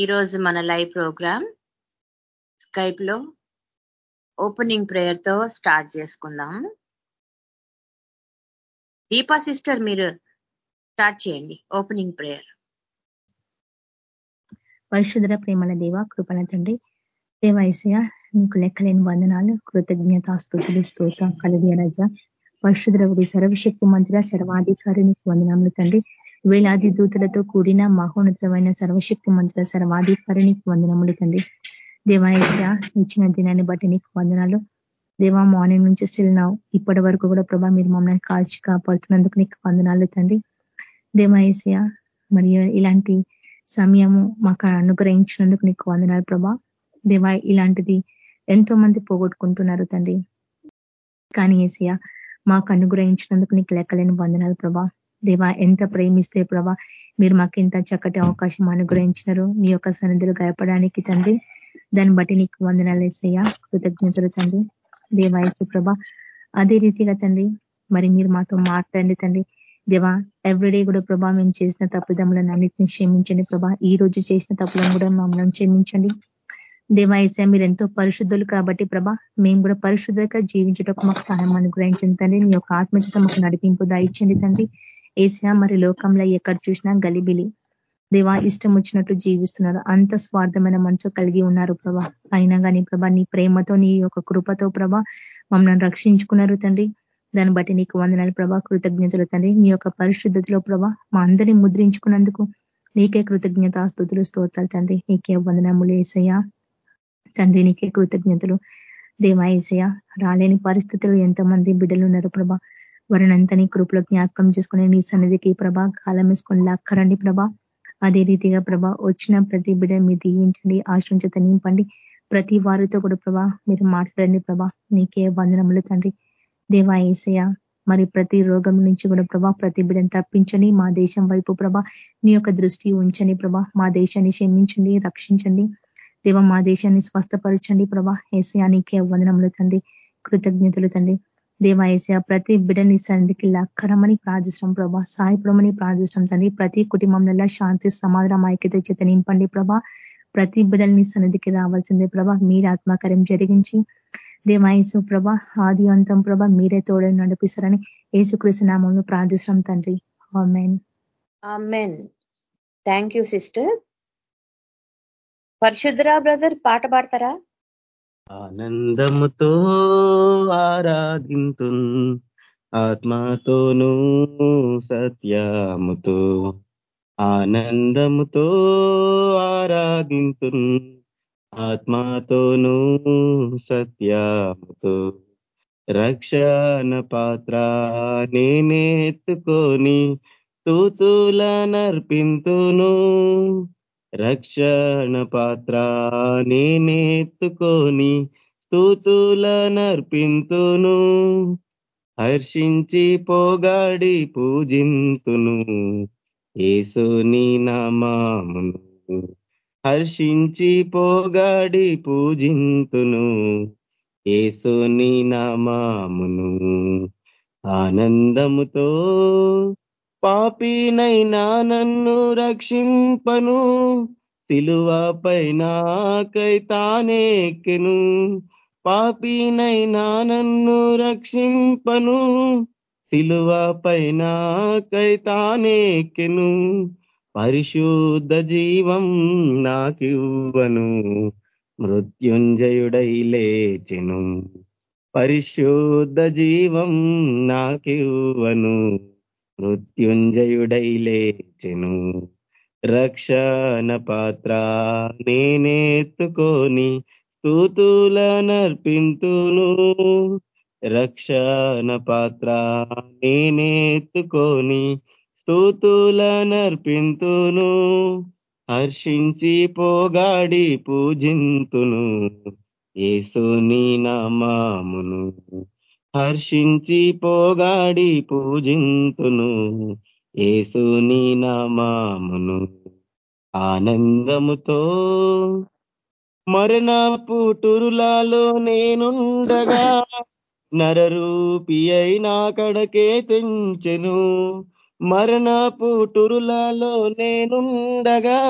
ఈరోజు మన live program Skype లో ఓపెనింగ్ ప్రేయర్ తో స్టార్ట్ చేసుకుందాం దీపా సిస్టర్ మీరు స్టార్ట్ చేయండి ఓపెనింగ్ ప్రేయర్ పరిశుద్ర ప్రేమల దేవ కృపణ తండ్రి దేవాయసయ నీకు లెక్కలేని వందనాలు కృతజ్ఞత స్థుతులు స్తోత కలిగే రజ పరిశుద్ర సర్వశక్తి మంత్రి సర్వాధికారి నీకు వందనాలు తండ్రి వేలాది దూతలతో కూడిన మహోన్నతమైన సర్వశక్తి మంత్రుల సర్వాధికారినికి వందనములు తండ్రి దేవాయశ ఇచ్చిన దినాన్ని బట్టి నీకు వందనాలు దేవా మార్నింగ్ నుంచి స్టిల్ నా ఇప్పటి వరకు కూడా ప్రభా మీరు మమ్మల్ని కాల్చి కాపాడుతున్నందుకు నీకు వందనాలు తండ్రి దేవాయస్య మరియు ఇలాంటి సమయము మాకు అనుగ్రహించినందుకు నీకు వందనాలు ప్రభా దేవా ఇలాంటిది ఎంతో మంది పోగొట్టుకుంటున్నారు తండ్రి కానీ ఏసయ మాకు అనుగ్రహించినందుకు నీకు లెక్కలేని వందనాలు ప్రభా దేవా ఎంత ప్రేమిస్తే ప్రభా మీరు మాకు ఇంత చక్కటి అవకాశం అనుగ్రహించినారు నీ యొక్క సన్నిధులు గడపడానికి తండ్రి దాన్ని బట్టి నీకు వందనాలు వేసేయా కృతజ్ఞతలు తండ్రి దేవాయసు ప్రభ అదే రీతిగా తండ్రి మరి మీరు మాతో మాట్లాడండి తండ్రి దేవా ఎవ్రీడే కూడా ప్రభా మేము చేసిన తప్పిదములను అన్నింటిని క్షమించండి ప్రభా ఈ రోజు చేసిన తప్పులను కూడా మమ్మల్ని క్షమించండి దేవాయస మీరు ఎంతో పరిశుద్ధులు కాబట్టి ప్రభా మేము కూడా పరిశుద్ధంగా జీవించటకు మాకు సహాయం అనుగ్రహించండి తండ్రి మీ యొక్క ఆత్మచిత మాకు నడిపింపు దాయించండి తండ్రి ఏసియా మరి లోకంలో ఎక్కడ చూసినా గలిబిలి దేవా ఇష్టం వచ్చినట్టు జీవిస్తున్నారు అంత స్వార్థమైన మనసు కలిగి ఉన్నారు ప్రభా అయినా కానీ ప్రభా నీ ప్రేమతో నీ యొక్క కృపతో ప్రభా మమ్మల్ని రక్షించుకున్నారు తండ్రి దాన్ని బట్టి నీకు వందనాలు ప్రభా కృతజ్ఞతలు తండ్రి నీ యొక్క పరిశుద్ధతలో ప్రభా మా అందరినీ ముద్రించుకున్నందుకు నీకే కృతజ్ఞత స్థుతులు స్తోత్రాలు తండ్రి నీకే వందనములు ఏసయ్యా తండ్రి నీకే కృతజ్ఞతలు దేవా ఏసయ్య రాలేని పరిస్థితులు ఎంతమంది బిడ్డలు ఉన్నారు ప్రభా నీ కృపలో జ్ఞాపకం చేసుకుని నీ సన్నిధికి ప్రభా కాలం వేసుకొని లాక్కరండి ప్రభా అదే రీతిగా ప్రభా వచ్చిన ప్రతి బిడ మీ దీవించండి ఆశ్రయించత నింపండి ప్రతి వారితో కూడా ప్రభా మీరు మాట్లాడండి ప్రభా నీకే వందనములు తండ్రి దేవా ఏసయ మరి ప్రతి రోగం నుంచి కూడా ప్రభా ప్రతి బిడని తప్పించండి మా దేశం వైపు ప్రభా నీ యొక్క దృష్టి ఉంచండి ప్రభా మా దేశాన్ని క్షమించండి రక్షించండి దేవ మా దేశాన్ని స్వస్థపరచండి ప్రభా ఏసయా నీకే వందనములు తండ్రి కృతజ్ఞతలు తండ్రి దేవాయస ప్రతి బిడని సన్నిధికి లక్కరమని ప్రార్థిస్తాం ప్రభా సాయపడమని ప్రార్థిస్తాం తండ్రి ప్రతి కుటుంబంలో శాంతి సమాధానం ఐక్యత చేత నింపండి ప్రభా ప్రతి బిడల్ని సన్నిధికి రావాల్సిందే ప్రభా మీరు ఆత్మకార్యం జరిగించి దేవాయసు ప్రభ ఆది అంతం ప్రభ మీరే తోడని నడిపిస్తారని ఏసుకృష్ణ నామంలో ప్రార్థిస్తాం తండ్రి థ్యాంక్ యూ సిస్టర్ పరిశుద్ధరా బ్రదర్ పాట పాడతారా ఆనందముతో ఆరాధింతు ఆత్మతోనూ సత్యముతో ఆనందముతో ఆరాధింతు ఆత్మతోనూ సత్యముతో రక్షణ పాత్ర నేనెత్తుకొని తూతుల నర్పింతును రక్షణ పాత్ర నేనెత్తుకొని స్థూతుల నర్పింతును హర్షించి పోగాడి పూజింతును ఏసుని నామామును హర్షించి పోగాడి పూజింతును ఏసుని నామామును ఆనందముతో పాపినైనా నన్ను రక్షింపను సిలువపైన పైనాకై తానేకెను పాపినైనా నన్ను రక్షింపను సిలువపైన పైనాకై తానేకెను పరిశుద్ధ జీవం నాకివ్వను మృత్యుంజయుడై లేచెను పరిశుద్ధ జీవం నాకివ్వను మృత్యుంజయుడై లేచెను రక్షణ పాత్ర నేనెత్తుకొని స్థూతులనర్పింతును రక్షణ పాత్ర నేనెత్తుకొని స్థూతులనర్పింతును హర్షించి పోగాడి పూజింతును ఏసుని నామామును హర్షించి పోగాడి పూజింతును ఏసుని నామామును ఆనందముతో మరణ పుటురులాలో నేనుండగా నరరూపి అయినా కడకే తెంచెను మరణ పుటురులాలో నేనుండగా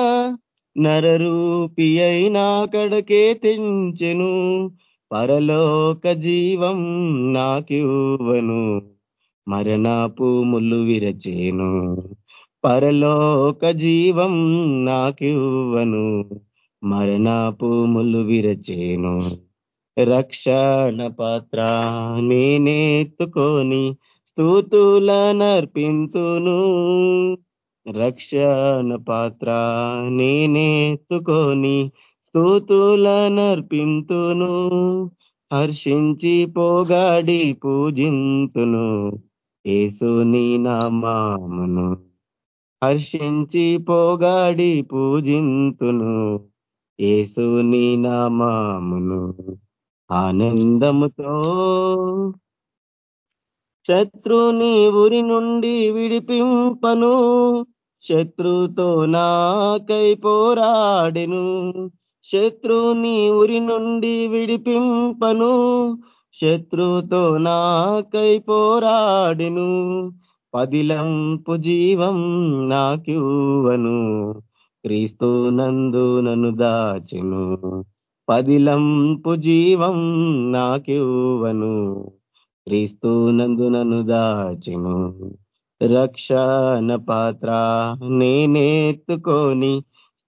నరరూపి అయినా కడకే తెంచెను పరలోక జీవం నాకివ్వను మరణపు ముళ్ళు విరచేను పరలోక జీవం నాకివ్వను మరణపు ముళ్ళు విరచేను రక్షణ పాత్ర నేనేత్తుకొని స్థూతుల నర్పింతును రక్షణ పాత్ర నేనేత్తుకొని నర్పింతును హర్షించి పోగాడి పూజింతును ఏసుని నామామును హర్షించి పోగాడి పూజింతును ఏసుని నామామును ఆనందముతో శత్రుని ఉరి నుండి విడిపింపను శత్రుతో నాకై పోరాడెను శత్రుని ఉరి నుండి విడిపింపను శత్రుతో నాకై పోరాడిను పదిలంపు జీవం నాకివ్వను క్రీస్తు నందు నన్ను దాచిను పదిలంపు జీవం నాకివ్వను క్రీస్తు నందు నన్ను దాచిను రక్షణ పాత్ర నేనేత్తుకొని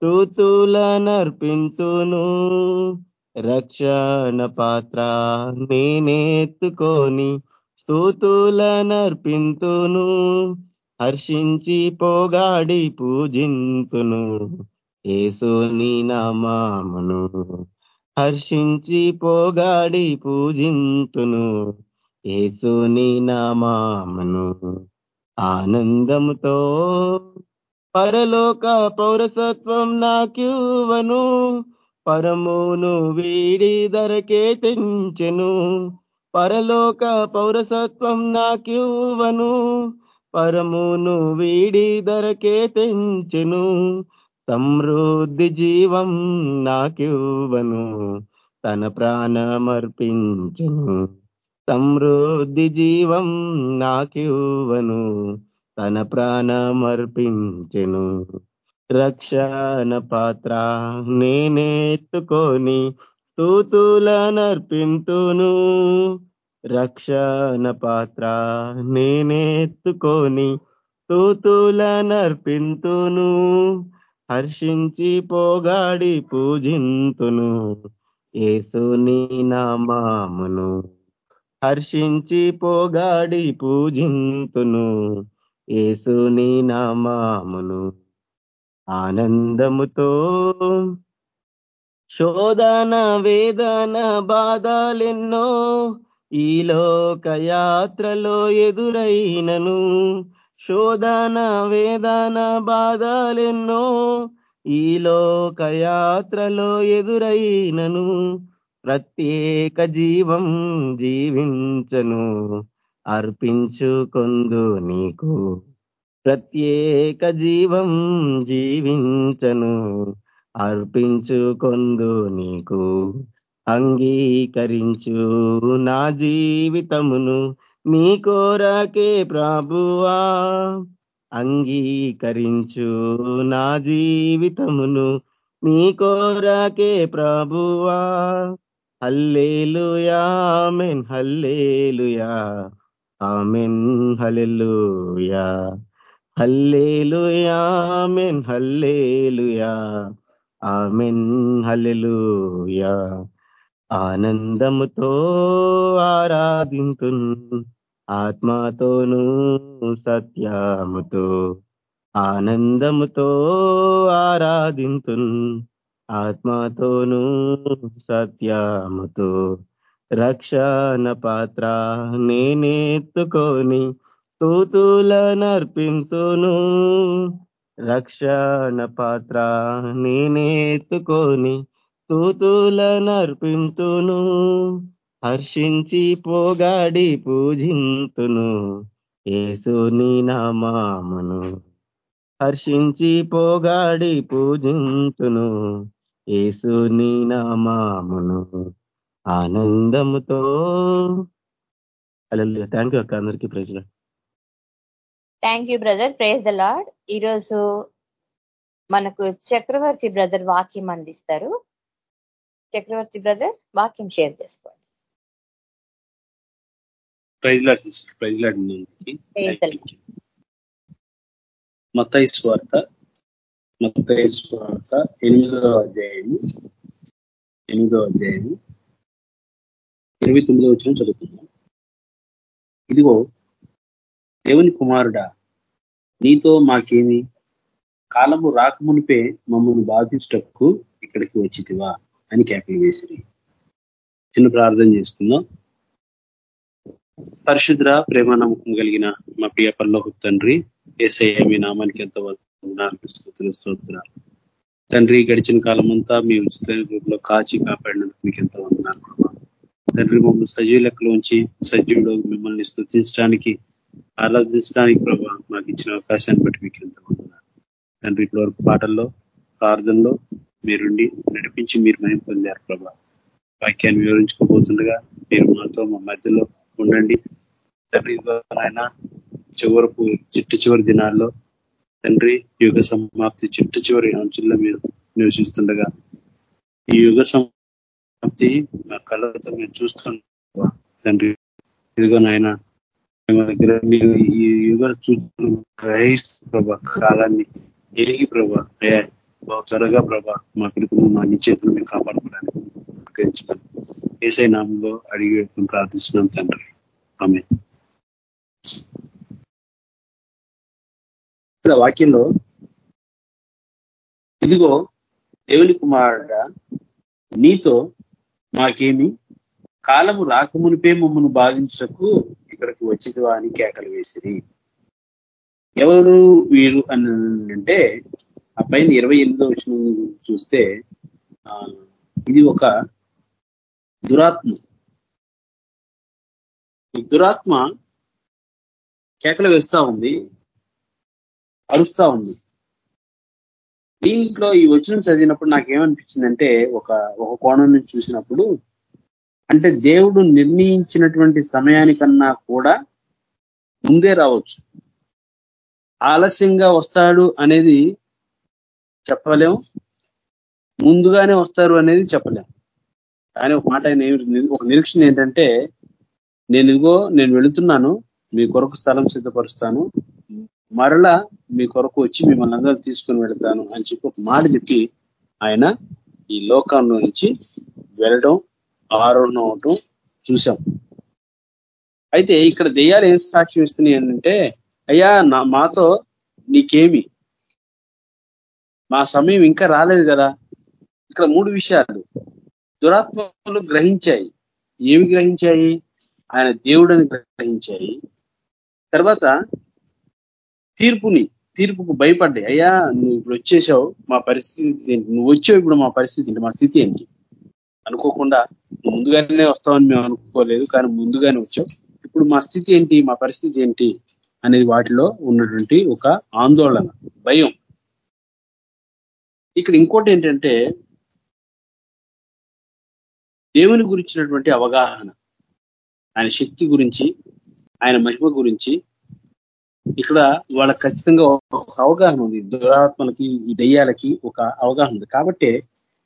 స్థుతులనర్పింతును రక్షణ పాత్ర నేనెత్తుకొని స్థుతులనర్పింతును హర్షించి పోగాడి పూజింతును ఏసుని నామామును హర్షించి పోగాడి పూజింతును ఏసుని నామామును ఆనందముతో పరలోక పౌరసత్వం నాకివ్వను పరమును వీడి ధరకే తెంచెను పరలోక పౌరసత్వం నాకివ్వను పరమును వీడి ధరకే తెంచెను సమృద్ధి జీవం నాకివ్వను తన ప్రాణమర్పించను సమృద్ధి జీవం నాకివ్వను తన ప్రాణమర్పించెను రక్షణ పాత్ర నేనెత్తుకొని స్థూతులనర్పింతును రక్షణ పాత్ర నేనెత్తుకొని స్థూతులనర్పింతును హర్షించి పోగాడి పూజింతును ఏసుని నామామును హర్షించి పోగాడి పూజింతును ఏసుని నామామును ఆనందముతో శోధన వేదన బాధలెన్నో ఈ లోక యాత్రలో ఎదురైనను శోధన వేదన బాధలెన్నో ఈ లోక యాత్రలో ఎదురైనను ప్రత్యేక జీవం జీవించను అర్పించుకొందు నీకు ప్రత్యేక జీవం జీవించను అర్పించుకొందు నీకు అంగీకరించు నా జీవితమును నీ కోరకే ప్రాభువా అంగీకరించు నా జీవితమును నీ కోరకే ప్రాభువా hallelujah men hallelujah amen hallelujah hallelujah amen hallelujah amen hallelujah ఆనందముతో ఆరాధింతు ఆత్మతోనూ సత్యముతో ఆనందముతో ఆరాధింతు ఆత్మతోనూ సత్యముతో రక్షణ పాత్ర నేనెత్తుకొని స్తూతులనర్పింతును రక్షణ పాత్ర నేనెత్తుకొని స్తూతులనర్పింతును హర్షించి పోగాడి పూజింతును ఏసుని నామామును హర్షించి పోగాడి పూజింతును ఏసుని నామామును ఆనందముతో అలా థ్యాంక్ యూ అక్క అందరికీ praise thank you brother praise the lord ఈరోజు మనకు చక్రవర్తి బ్రదర్ వాక్యం అందిస్తారు చక్రవర్తి బ్రదర్ వాక్యం షేర్ చేసుకోండి praise lord sister praise lord Matayi స్వార్త మతయి స్వార్త ఎనిమిదో అధ్యాయము ఎనిమిదో అధ్యాయము ఇరవై తొమ్మిదో వచ్చిన చదువుకుందాం ఇదిగో దేవుని కుమారుడా నీతో మాకేమి కాలము రాకమునిపే మమ్మల్ని బాధించటకు ఇక్కడికి వచ్చితివా అని కేకలు వేసిరి చిన్న ప్రార్థన చేసుకుందాం పరిశుద్ర ప్రేమ నమ్మకం కలిగిన మా ప్రియ పల్లోహు తండ్రి ఏసయ్య మీ నామానికి ఎంత వందనాలు తండ్రి గడిచిన కాలం అంతా మీ ఉచిత రూపంలో కాచి కాపాడినందుకు మీకు ఎంత వందనాలు తండ్రి మమ్మల్ని ఉంచి సజీవుడు మిమ్మల్ని స్థుతించడానికి ఆరాధించడానికి ప్రభా మాకు ఇచ్చిన అవకాశాన్ని బట్టి మీకు ఎంత తండ్రి ఇప్పటి వరకు పాటల్లో ప్రార్థనలో మీరుండి నడిపించి మీరు మయం పొందారు ప్రభా వాక్యాన్ని వివరించుకోబోతుండగా మీరు మాతో మా మధ్యలో ఉండండి తండ్రి ఆయన చివరకు చిట్టు చివరి దినాల్లో తండ్రి యుగ సమాప్తి చిట్టు చివరి అంచుల్లో మీరు నివసిస్తుండగా ఈ యుగ ప్రాప్తి మా కళ్ళతో మేము చూస్తున్నాం ఇదిగో నాయన మేము దగ్గర మీరు ఈ యుగ చూస్తున్న క్రైస్ట్ ప్రభా కాలాన్ని ఎరిగి ప్రభా అయ్యా బాగా త్వరగా ప్రభా మా పిలుపును మా నిశ్చేతను మేము కాపాడుకోవడానికి ఏసై నామంలో అడిగి పెట్టుకుని ప్రార్థిస్తున్నాం తండ్రి ఆమె వాక్యంలో ఇదిగో దేవుని కుమారుడ నీతో మాకేమి కాలము రాకమునిపే మమ్మను బాధించకు ఇక్కడికి వచ్చిదివా అని కేకలు వేసిరి ఎవరు వీరు అని అంటే ఆ పైన ఇరవై ఎనిమిదో వచ్చిన చూస్తే ఇది ఒక దురాత్మ దురాత్మ కేకలు వేస్తా ఉంది అరుస్తా ఉంది దీంట్లో ఈ వచనం చదివినప్పుడు నాకేమనిపించిందంటే ఒక ఒక కోణం నుంచి చూసినప్పుడు అంటే దేవుడు నిర్ణయించినటువంటి సమయానికన్నా కూడా ముందే రావచ్చు ఆలస్యంగా వస్తాడు అనేది చెప్పలేము ముందుగానే వస్తారు అనేది చెప్పలేము కానీ ఒక మాట ఒక నిరీక్షణ ఏంటంటే నేను ఇదిగో నేను వెళుతున్నాను మీ కొరకు స్థలం సిద్ధపరుస్తాను మరలా మీ కొరకు వచ్చి మిమ్మల్ని అందరూ తీసుకొని వెళ్తాను అని చెప్పి ఒక మాట చెప్పి ఆయన ఈ లోకంలో నుంచి వెళ్ళడం ఆరోహణం అవటం చూశాం అయితే ఇక్కడ దెయ్యాలు ఏం సాక్ష్యం ఇస్తున్నాయి అంటే అయ్యా నా మాతో నీకేమి మా సమయం ఇంకా రాలేదు కదా ఇక్కడ మూడు విషయాలు దురాత్మలు గ్రహించాయి ఏమి గ్రహించాయి ఆయన దేవుడని గ్రహించాయి తర్వాత తీర్పుని తీర్పుకు భయపడ్డాయి అయ్యా నువ్వు ఇప్పుడు వచ్చేసావు మా పరిస్థితి ఏంటి నువ్వు వచ్చావు ఇప్పుడు మా పరిస్థితి ఏంటి మా స్థితి ఏంటి అనుకోకుండా ముందుగానే వస్తావని మేము అనుకోలేదు కానీ ముందుగానే వచ్చావు ఇప్పుడు మా స్థితి ఏంటి మా పరిస్థితి ఏంటి అనేది వాటిలో ఉన్నటువంటి ఒక ఆందోళన భయం ఇక్కడ ఇంకోటి ఏంటంటే దేవుని గురించినటువంటి అవగాహన ఆయన శక్తి గురించి ఆయన మహిమ గురించి ఇక్కడ వాళ్ళకి ఖచ్చితంగా ఒక అవగాహన ఉంది దురాత్మలకి ఈ దయ్యాలకి ఒక అవగాహన ఉంది కాబట్టి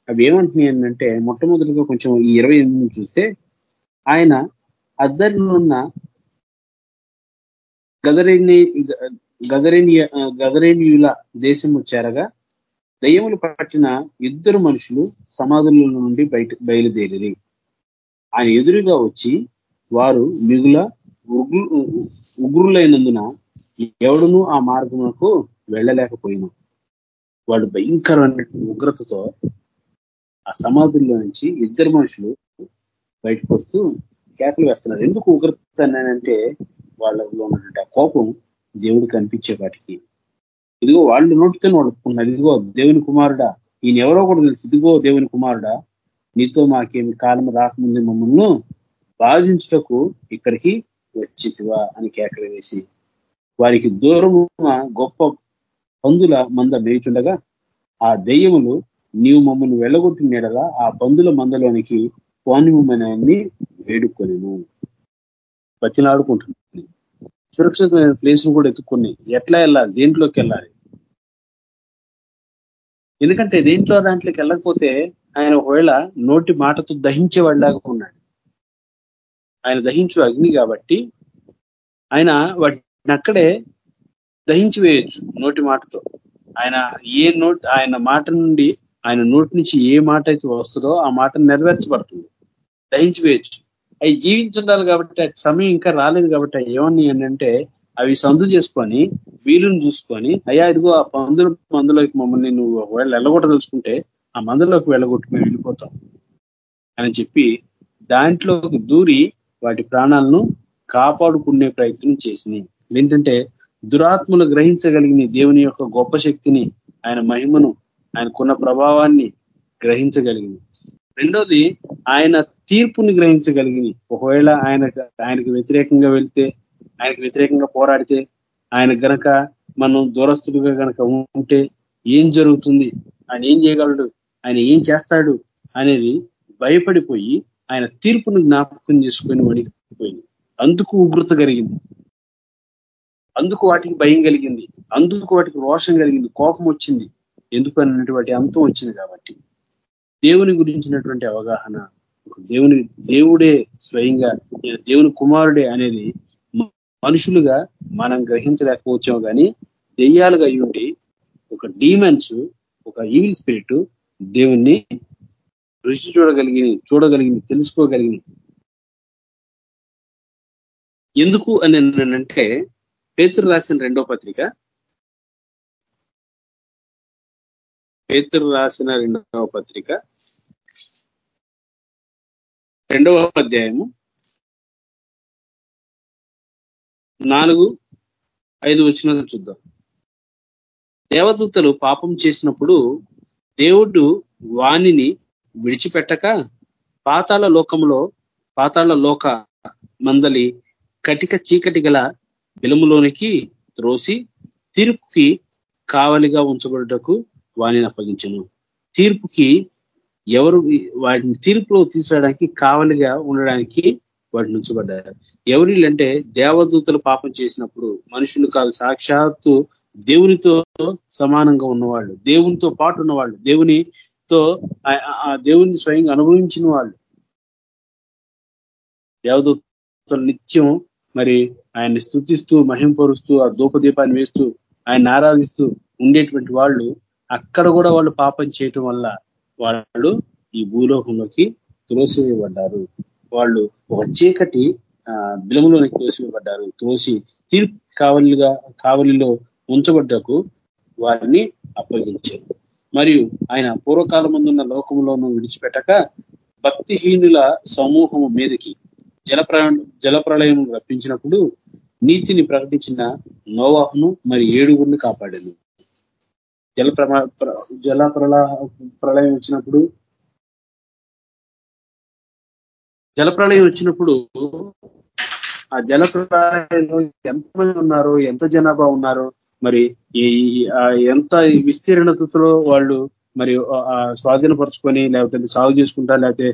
అవి ఏమంటున్నాయి ఏంటంటే మొట్టమొదటిగా కొంచెం ఈ ఇరవై ఎనిమిది చూస్తే ఆయన అద్దరిలో ఉన్న గదరేణి గదరేణి గదరేణియుల దేశం వచ్చారగా దయ్యములు పట్టిన ఇద్దరు మనుషులు సమాధుల నుండి బయట బయలుదేరి ఆయన ఎదురుగా వచ్చి వారు మిగుల ఉగ్రు ఉగ్రులైనందున ఎవడును ఆ మార్గమునకు వెళ్ళలేకపోయినా వాళ్ళు భయంకరమైన ఉగ్రతతో ఆ సమాధుల్లో నుంచి ఇద్దరు మనుషులు బయటకు వస్తూ కేకలు వేస్తున్నారు ఎందుకు ఉగ్రత అన్నానంటే వాళ్ళలో ఉన్నటువంటి ఆ కోపం దేవుడు కనిపించే వాటికి ఇదిగో వాళ్ళు నోటితో నడుపుకున్నారు ఇదిగో దేవుని కుమారుడా ఈయన ఎవరో కూడా తెలుసు ఇదిగో దేవుని కుమారుడా నీతో మాకేమి కాలం రాకముందు మమ్మల్ని బాధించుటకు ఇక్కడికి వచ్చితివా అని కేకలు వేసి వారికి దూరమున గొప్ప పందుల మంద మేచుండగా ఆ దెయ్యములు నీవు మమ్మల్ని వెళ్ళగొట్టిన ఎడలా ఆ పందుల మందలోనికి పోనిమని వేడుకొనేను బతిలాడుకుంటున్నాను సురక్షితమైన ప్లేస్ ను కూడా ఎత్తుకొని ఎట్లా వెళ్ళాలి దేంట్లోకి వెళ్ళాలి ఎందుకంటే దేంట్లో దాంట్లోకి వెళ్ళకపోతే ఆయన ఒకవేళ నోటి మాటతో దహించే వాళ్ళలాగా ఉన్నాడు ఆయన దహించు అగ్ని కాబట్టి ఆయన వాటి అక్కడే దహించి వేయొచ్చు నోటి మాటతో ఆయన ఏ నోట్ ఆయన మాట నుండి ఆయన నోటి నుంచి ఏ మాట అయితే వస్తుందో ఆ మాట నెరవేర్చబడుతుంది దహించి వేయొచ్చు అవి జీవించుండాలి కాబట్టి సమయం ఇంకా రాలేదు కాబట్టి ఏమని ఏంటంటే అవి సందు చేసుకొని వీలుని చూసుకొని అయ్యా ఇదిగో ఆ పందులు మందులోకి మమ్మల్ని నువ్వు ఒకవేళ వెళ్ళగొట్టదలుచుకుంటే ఆ మందులోకి వెళ్ళగొట్టి మేము వెళ్ళిపోతాం అని చెప్పి దాంట్లోకి దూరి వాటి ప్రాణాలను కాపాడుకునే ప్రయత్నం చేసినాయి ఏంటంటే దురాత్మను గ్రహించగలిగిన దేవుని యొక్క గొప్ప శక్తిని ఆయన మహిమను ఆయనకున్న ప్రభావాన్ని గ్రహించగలిగింది రెండోది ఆయన తీర్పుని గ్రహించగలిగింది ఒకవేళ ఆయన ఆయనకు వ్యతిరేకంగా వెళ్తే ఆయనకు వ్యతిరేకంగా పోరాడితే ఆయన గనక మనం దూరస్తుడిగా గనక ఉంటే ఏం జరుగుతుంది ఆయన ఏం చేయగలడు ఆయన ఏం చేస్తాడు అనేది భయపడిపోయి ఆయన తీర్పును జ్ఞాపకం చేసుకొని వణికిపోయింది అందుకు ఉగ్రత కలిగింది అందుకు వాటికి భయం కలిగింది అందుకు వాటికి రోషం కలిగింది కోపం వచ్చింది ఎందుకు అన్నటువంటి అంతం వచ్చింది కాబట్టి దేవుని గురించినటువంటి అవగాహన దేవుని దేవుడే స్వయంగా దేవుని కుమారుడే అనేది మనుషులుగా మనం గ్రహించలేకపోవచ్చాం కానీ దెయ్యాలుగా అయ్యుండి ఒక డీమన్స్ ఒక ఈవిల్ స్పిరిట్ దేవుణ్ణి రుచి చూడగలిగి చూడగలిగింది తెలుసుకోగలిగింది ఎందుకు అని అంటే పేతురు రాసిన రెండో పత్రిక పేతురు రాసిన రెండవ పత్రిక రెండవ అధ్యాయము నాలుగు ఐదు వచ్చిన చూద్దాం దేవదూతలు పాపం చేసినప్పుడు దేవుడు వాణిని విడిచిపెట్టక పాతాళ లోకంలో పాతాళ లోక మందలి కటిక చీకటి గల బిలములోనికి త్రోసి తీర్పుకి కావలిగా ఉంచబడుటకు వాణిని అప్పగించను తీర్పుకి ఎవరు వాటిని తీర్పులో తీసుకోవడానికి కావలిగా ఉండడానికి వాటిని ఉంచబడ్డారు ఎవరి అంటే దేవదూతలు పాపం చేసినప్పుడు మనుషులు కాదు సాక్షాత్తు దేవునితో సమానంగా ఉన్నవాళ్ళు దేవునితో పాటు ఉన్నవాళ్ళు దేవునితో ఆ దేవుని స్వయంగా అనుభవించిన వాళ్ళు దేవదూతలు నిత్యం మరి ఆయన్ని స్థుతిస్తూ మహింపరుస్తూ ఆ ధూపదీపాన్ని వేస్తూ ఆయన ఆరాధిస్తూ ఉండేటువంటి వాళ్ళు అక్కడ కూడా వాళ్ళు పాపం చేయటం వల్ల వాళ్ళు ఈ భూలోకంలోకి తులసివేయబడ్డారు వాళ్ళు ఒక చీకటి బిలములోనికి తోసివేయబడ్డారు తోసి తీర్పు కావలిగా కావలిలో ఉంచబడ్డకు వారిని అప్పగించారు మరియు ఆయన పూర్వకాలం ముందున్న లోకంలోనూ విడిచిపెట్టక భక్తిహీనుల సమూహము మీదకి జలప్ర జలప్రళయం రప్పించినప్పుడు నీతిని ప్రకటించిన నోవాహును మరి ఏడుగురిని కాపాడాను జల జల ప్రళయం వచ్చినప్పుడు జలప్రళయం వచ్చినప్పుడు ఆ జల ప్రళయంలో ఎంతమంది ఉన్నారో ఎంత జనాభా ఉన్నారో మరి ఎంత విస్తీర్ణతలో వాళ్ళు మరి స్వాధీనపరచుకొని లేకపోతే సాగు చేసుకుంటా లేకపోతే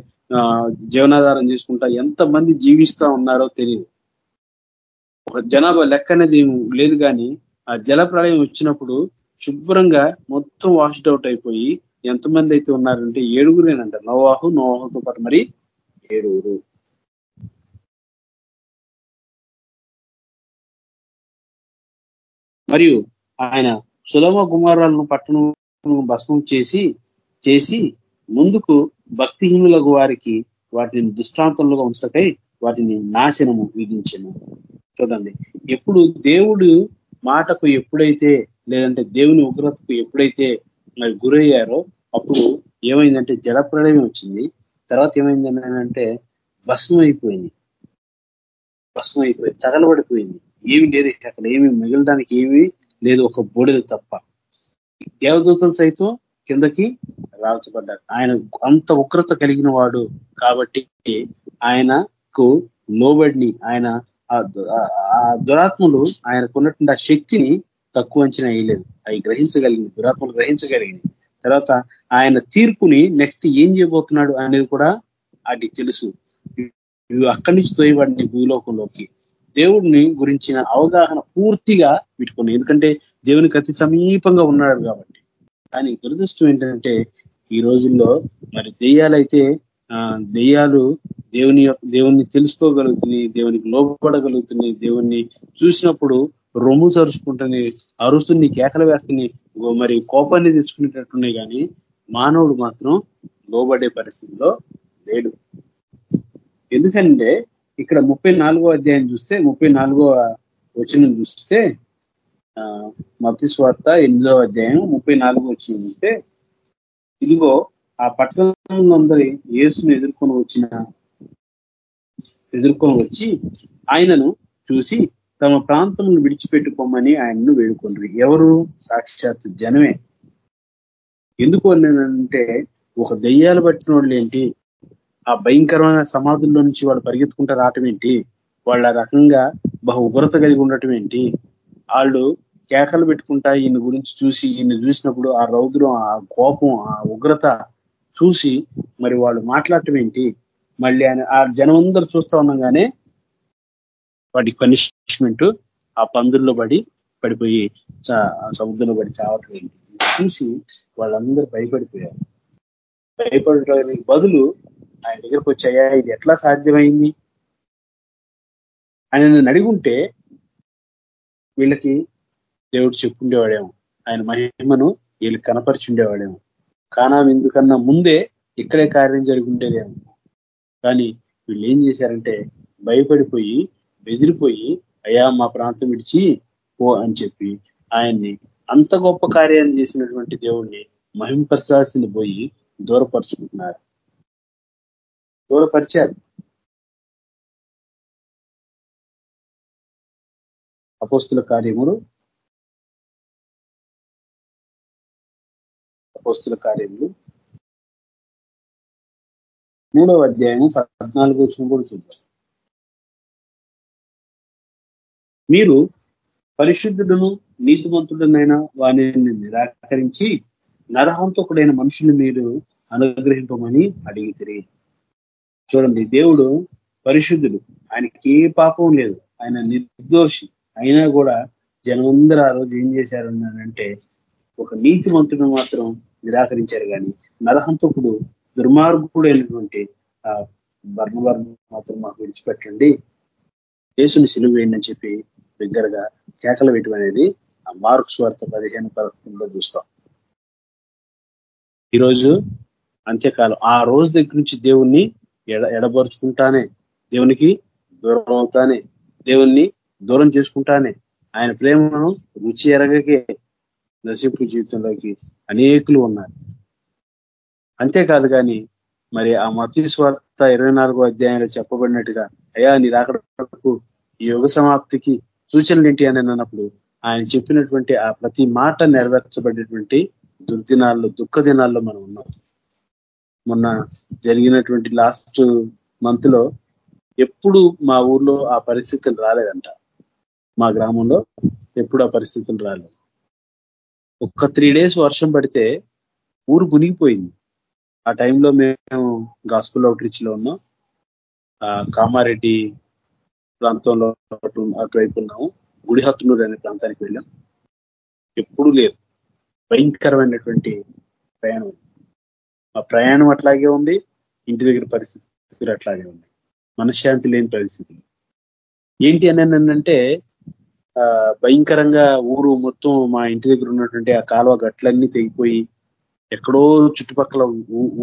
జీవనాధారం చేసుకుంటా ఎంతమంది జీవిస్తా ఉన్నారో తెలియదు ఒక జనాభా లెక్క అనేది లేదు కానీ ఆ జల ప్రళయం వచ్చినప్పుడు శుభ్రంగా మొత్తం వాష్డ్ అవుట్ అయిపోయి ఎంతమంది అయితే ఉన్నారంటే ఏడుగురేనంట నోవాహు నోవాహుతో పాటు మరి ఏడుగురు మరియు ఆయన సులభ కుమారాలను పట్టణం భస్మం చేసి చేసి ముందుకు భక్తిహీనులకు వారికి వాటిని దృష్టాంతంలో ఉంచటకై వాటిని నాశనము విధించను చూడండి ఎప్పుడు దేవుడు మాటకు ఎప్పుడైతే లేదంటే దేవుని ఉగ్రతకు ఎప్పుడైతే మరి గురయ్యారో అప్పుడు ఏమైందంటే జలప్రళయం వచ్చింది తర్వాత ఏమైందంటే భస్మం అయిపోయింది భస్మం అయిపోయింది తగలబడిపోయింది ఏమి లేదు అక్కడ ఏమి మిగలడానికి ఏమి లేదు ఒక బూడిద తప్ప దేవదూతలు సైతం కిందకి రాల్చబడ్డారు ఆయన అంత ఉగ్రత కలిగిన వాడు కాబట్టి ఆయనకు లోబడిని ఆయన ఆ దురాత్మలు ఉన్నటువంటి ఆ శక్తిని తక్కువ అంచనా వేయలేదు అవి గ్రహించగలిగింది దురాత్మలు గ్రహించగలిగింది తర్వాత ఆయన తీర్పుని నెక్స్ట్ ఏం చేయబోతున్నాడు అనేది కూడా అది తెలుసు అక్కడి నుంచి తోయబడింది భూలోకంలోకి దేవుడిని గురించిన అవగాహన పూర్తిగా పెట్టుకున్నాయి ఎందుకంటే దేవునికి అతి సమీపంగా ఉన్నాడు కాబట్టి కానీ దురదృష్టం ఏంటంటే ఈ రోజుల్లో మరి దెయ్యాలైతే దెయ్యాలు దేవుని దేవుణ్ణి తెలుసుకోగలుగుతున్నాయి దేవునికి లోపడగలుగుతున్నాయి దేవుణ్ణి చూసినప్పుడు రొమ్ము సరుచుకుంటుంది అరుస్తుంది కేకలు వేస్తుంది మరి కోపాన్ని తెచ్చుకునేటట్టున్నాయి కానీ మానవుడు మాత్రం లోబడే పరిస్థితిలో లేడు ఎందుకంటే ఇక్కడ ముప్పై అధ్యాయం చూస్తే ముప్పై వచనం చూస్తే మతి స్వార్థ ఎనిమిదో అధ్యాయం ముప్పై నాలుగో వచ్చిన చూస్తే ఇదిగో ఆ పట్టణందరి యేసును ఎదుర్కొని వచ్చిన ఎదుర్కొని వచ్చి ఆయనను చూసి తమ ప్రాంతంను విడిచిపెట్టుకోమని ఆయనను వేడుకుంటారు ఎవరు సాక్షాత్ జనమే ఎందుకు అన్నానంటే ఒక దెయ్యాలు పట్టిన వాళ్ళు ఏంటి ఆ భయంకరమైన సమాధుల్లో నుంచి వాళ్ళు పరిగెత్తుకుంటూ రావటం ఏంటి వాళ్ళ రకంగా బహు ఉగ్రత కలిగి ఉండటం ఏంటి వాళ్ళు కేకలు పెట్టుకుంటా ఈయన గురించి చూసి ఈయన చూసినప్పుడు ఆ రౌద్రం ఆ కోపం ఆ ఉగ్రత చూసి మరి వాళ్ళు మాట్లాడటం ఏంటి మళ్ళీ ఆయన ఆ జనం అందరూ చూస్తూ ఉండగానే వాటి పనిష్మెంట్ ఆ పందుల్లో పడి పడిపోయి సముద్రంలో పడి చావటం ఏంటి చూసి వాళ్ళందరూ భయపడిపోయారు భయపడటానికి బదులు ఆయన దగ్గరకు వచ్చాయా ఇది ఎట్లా సాధ్యమైంది ఆయన ఉంటే వీళ్ళకి దేవుడు చెప్పుండేవాడేమో ఆయన మహిమను వీళ్ళు కనపరిచుండేవాడేమో కానా ఎందుకన్నా ముందే ఇక్కడే కార్యం జరుగుండేదేమో కానీ వీళ్ళు ఏం చేశారంటే భయపడిపోయి బెదిరిపోయి అయ్యా మా ప్రాంతం విడిచి పో అని చెప్పి ఆయన్ని అంత గొప్ప కార్యాన్ని చేసినటువంటి దేవుణ్ణి మహింపరచాల్సింది పోయి దూరపరుచుకుంటున్నారు దూరపరిచారు అపోస్తుల కార్యములు అపోస్తుల కార్యములు మూడవ అధ్యాయం పద్నాలుగు వచ్చిన కూడా చూద్దాం మీరు పరిశుద్ధుడును నీతిమంతుడునైనా వాణిని నిరాకరించి నరహంతకుడైన మనుషులు మీరు అనుగ్రహింపమని అడిగితే చూడండి దేవుడు పరిశుద్ధుడు ఆయనకి ఏ పాపం లేదు ఆయన నిర్దోషి అయినా కూడా జనమందరూ ఆ రోజు ఏం చేశారన్నానంటే ఒక నీతి మంతుడు మాత్రం నిరాకరించారు కానీ నరహంతకుడు దుర్మార్గుడు అయినటువంటి ఆ వర్ణవర్ణ మాత్రం మాకు విడిచిపెట్టండి యేసుని సిలువేయండి అని చెప్పి దగ్గరగా కేకలు వేయటం అనేది ఆ మార్క్స్ వార్త పదిహేను పదకొండులో చూస్తాం ఈరోజు అంత్యకాలం ఆ రోజు దగ్గర నుంచి దేవుణ్ణి ఎడ ఎడబరుచుకుంటానే దేవునికి దూరం అవుతానే దేవుణ్ణి దూరం చేసుకుంటానే ఆయన ప్రేమను రుచి ఎరగకే నశింపు జీవితంలోకి అనేకులు ఉన్నారు అంతేకాదు కానీ మరి ఆ మతి స్వార్థ ఇరవై నాలుగో అధ్యాయంలో చెప్పబడినట్టుగా అయ్యా నీ రాకడకు ఈ యుగ సమాప్తికి సూచనలు ఏంటి అని అన్నప్పుడు ఆయన చెప్పినటువంటి ఆ ప్రతి మాట నెరవేర్చబడినటువంటి దుర్దినాల్లో దుఃఖ దినాల్లో మనం ఉన్నాం మొన్న జరిగినటువంటి లాస్ట్ మంత్ లో ఎప్పుడు మా ఊర్లో ఆ పరిస్థితులు రాలేదంట మా గ్రామంలో ఎప్పుడు ఆ పరిస్థితులు రాలేదు ఒక్క త్రీ డేస్ వర్షం పడితే ఊరు మునిగిపోయింది ఆ టైంలో మేము గాస్పుల్ అవుట్ రీచ్ లో ఉన్నాం కామారెడ్డి ప్రాంతంలో అటు అటువైపు ఉన్నాము గుడిహత్తునూరు అనే ప్రాంతానికి వెళ్ళాం ఎప్పుడూ లేదు భయంకరమైనటువంటి ప్రయాణం ఆ ప్రయాణం అట్లాగే ఉంది ఇంటి దగ్గర పరిస్థితి అట్లాగే ఉంది మనశ్శాంతి లేని పరిస్థితులు ఏంటి అని అంటే భయంకరంగా ఊరు మొత్తం మా ఇంటి దగ్గర ఉన్నటువంటి ఆ కాలువ గట్లన్నీ తెగిపోయి ఎక్కడో చుట్టుపక్కల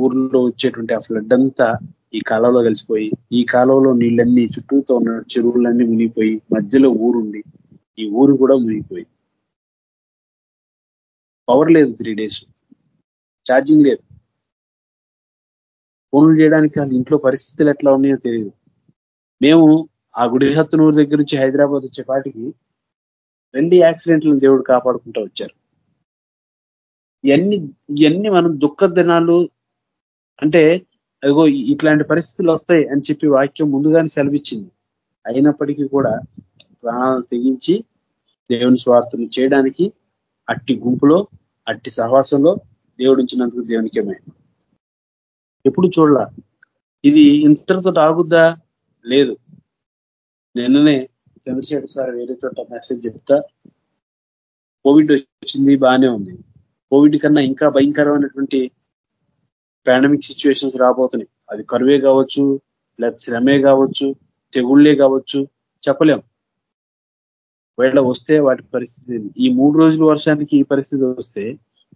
ఊర్లో వచ్చేటువంటి ఆ ఫ్లడ్ అంతా ఈ కాలువలో కలిసిపోయి ఈ కాలువలో నీళ్ళన్నీ చుట్టూతో ఉన్న చెరువులన్నీ మునిగిపోయి మధ్యలో ఊరుండి ఈ ఊరు కూడా మునిగిపోయి పవర్ లేదు త్రీ డేస్ ఛార్జింగ్ లేదు ఫోన్లు చేయడానికి వాళ్ళ ఇంట్లో పరిస్థితులు ఎట్లా ఉన్నాయో తెలియదు మేము ఆ గుడిహత్తునూరు దగ్గర నుంచి హైదరాబాద్ వచ్చేపాటికి రెండు యాక్సిడెంట్లను దేవుడు కాపాడుకుంటూ వచ్చారు ఇవన్నీ ఇవన్నీ మనం దుఃఖ దినాలు అంటే అదిగో ఇట్లాంటి పరిస్థితులు వస్తాయి అని చెప్పి వాక్యం ముందుగానే సెలవిచ్చింది అయినప్పటికీ కూడా ప్రాణాలు తెగించి దేవుని స్వార్థను చేయడానికి అట్టి గుంపులో అట్టి సహవాసంలో దేవుడు ఇచ్చినందుకు దేవునికే ఎప్పుడు చూడాల ఇది ఇంతటితో ఆగుద్దా లేదు నిన్ననే చంద్రశేఖర్ సార్ వేరే చోట మెసేజ్ చెప్తా కోవిడ్ వచ్చింది బాగానే ఉంది కోవిడ్ కన్నా ఇంకా భయంకరమైనటువంటి పాండమిక్ సిచ్యువేషన్స్ రాబోతున్నాయి అది కరువే కావచ్చు లేదా శ్రమే కావచ్చు తెగుళ్ళే కావచ్చు చెప్పలేం వీళ్ళ వస్తే వాటి పరిస్థితి ఈ మూడు రోజుల వర్షానికి ఈ పరిస్థితి వస్తే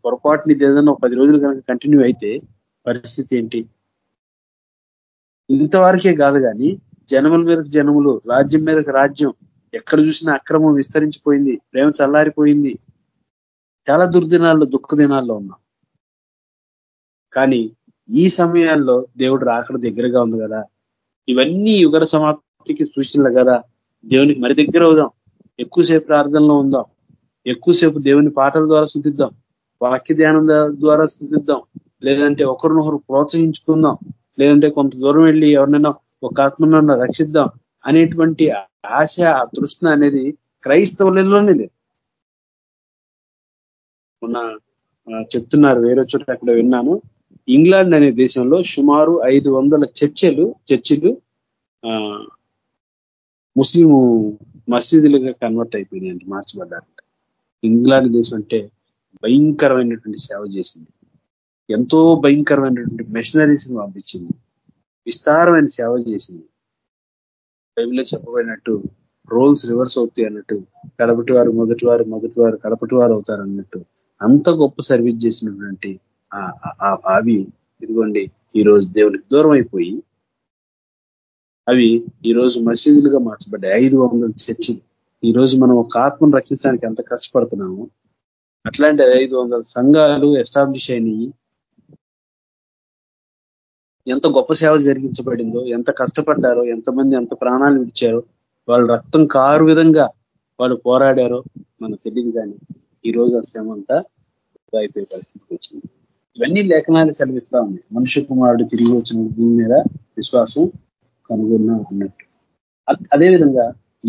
పొరపాటుని ఏదైనా పది రోజులు కనుక కంటిన్యూ అయితే పరిస్థితి ఏంటి ఇంతవరకే కాదు కానీ జనముల మీదకు జనములు రాజ్యం మీదకు రాజ్యం ఎక్కడ చూసినా అక్రమం విస్తరించిపోయింది ప్రేమ చల్లారిపోయింది చాలా దుర్దినాల్లో దుఃఖ దినాల్లో ఉన్నాం కానీ ఈ సమయాల్లో దేవుడు రాకడ దగ్గరగా ఉంది కదా ఇవన్నీ యుగర సమాప్తికి సూచనలు కదా దేవునికి మరి దగ్గర అవుదాం ఎక్కువసేపు ప్రార్థనలో ఉందాం ఎక్కువసేపు దేవుని పాటల ద్వారా స్థుతిద్దాం వాక్య ధ్యానం ద్వారా స్థుతిద్దాం లేదంటే ఒకరినొకరు ప్రోత్సహించుకుందాం లేదంటే కొంత దూరం వెళ్ళి ఎవరినైనా ఒక ఆత్మను రక్షిద్దాం అనేటువంటి ఆశ తృష్ణ అనేది క్రైస్తవులలోనే లేదు మొన్న చెప్తున్నారు వేరే చోట అక్కడ విన్నాను ఇంగ్లాండ్ అనే దేశంలో సుమారు ఐదు వందల చర్చలు చర్చిలు ముస్లిం మసీదులుగా కన్వర్ట్ అయిపోయినాయండి మార్చబడ్డారంట ఇంగ్లాండ్ దేశం అంటే భయంకరమైనటువంటి సేవ చేసింది ఎంతో భయంకరమైనటువంటి ను పంపించింది విస్తారమైన సేవ చేసింది బైబిల్లో చెప్పబడినట్టు రోల్స్ రివర్స్ అవుతాయి అన్నట్టు కడపటి వారు మొదటి వారు మొదటి వారు కడపటి వారు అవుతారు అన్నట్టు అంత గొప్ప సర్వీస్ చేసినటువంటి అవి ఇదిగోండి ఈరోజు దేవునికి దూరం అయిపోయి అవి ఈరోజు మసీదులుగా మార్చబడ్డాయి ఐదు వందల చర్చిలు ఈరోజు మనం ఒక ఆత్మను రక్షించడానికి ఎంత కష్టపడుతున్నాము అట్లాంటి ఐదు సంఘాలు ఎస్టాబ్లిష్ అయినాయి ఎంత గొప్ప సేవ జరిగించబడిందో ఎంత కష్టపడ్డారో ఎంతమంది ఎంత ప్రాణాలు విడిచారో వాళ్ళు రక్తం కారు విధంగా వాళ్ళు పోరాడారో మనకు తెలియదు కానీ ఈరోజు ఆ శ్రమ అంతా అయిపోయే పరిస్థితికి వచ్చింది ఇవన్నీ లేఖనాలు సెలవిస్తా ఉన్నాయి మనుష్య కుమారుడు తిరిగి వచ్చిన భూమి మీద విశ్వాసం కనుగొన్నా అన్నట్టు అదేవిధంగా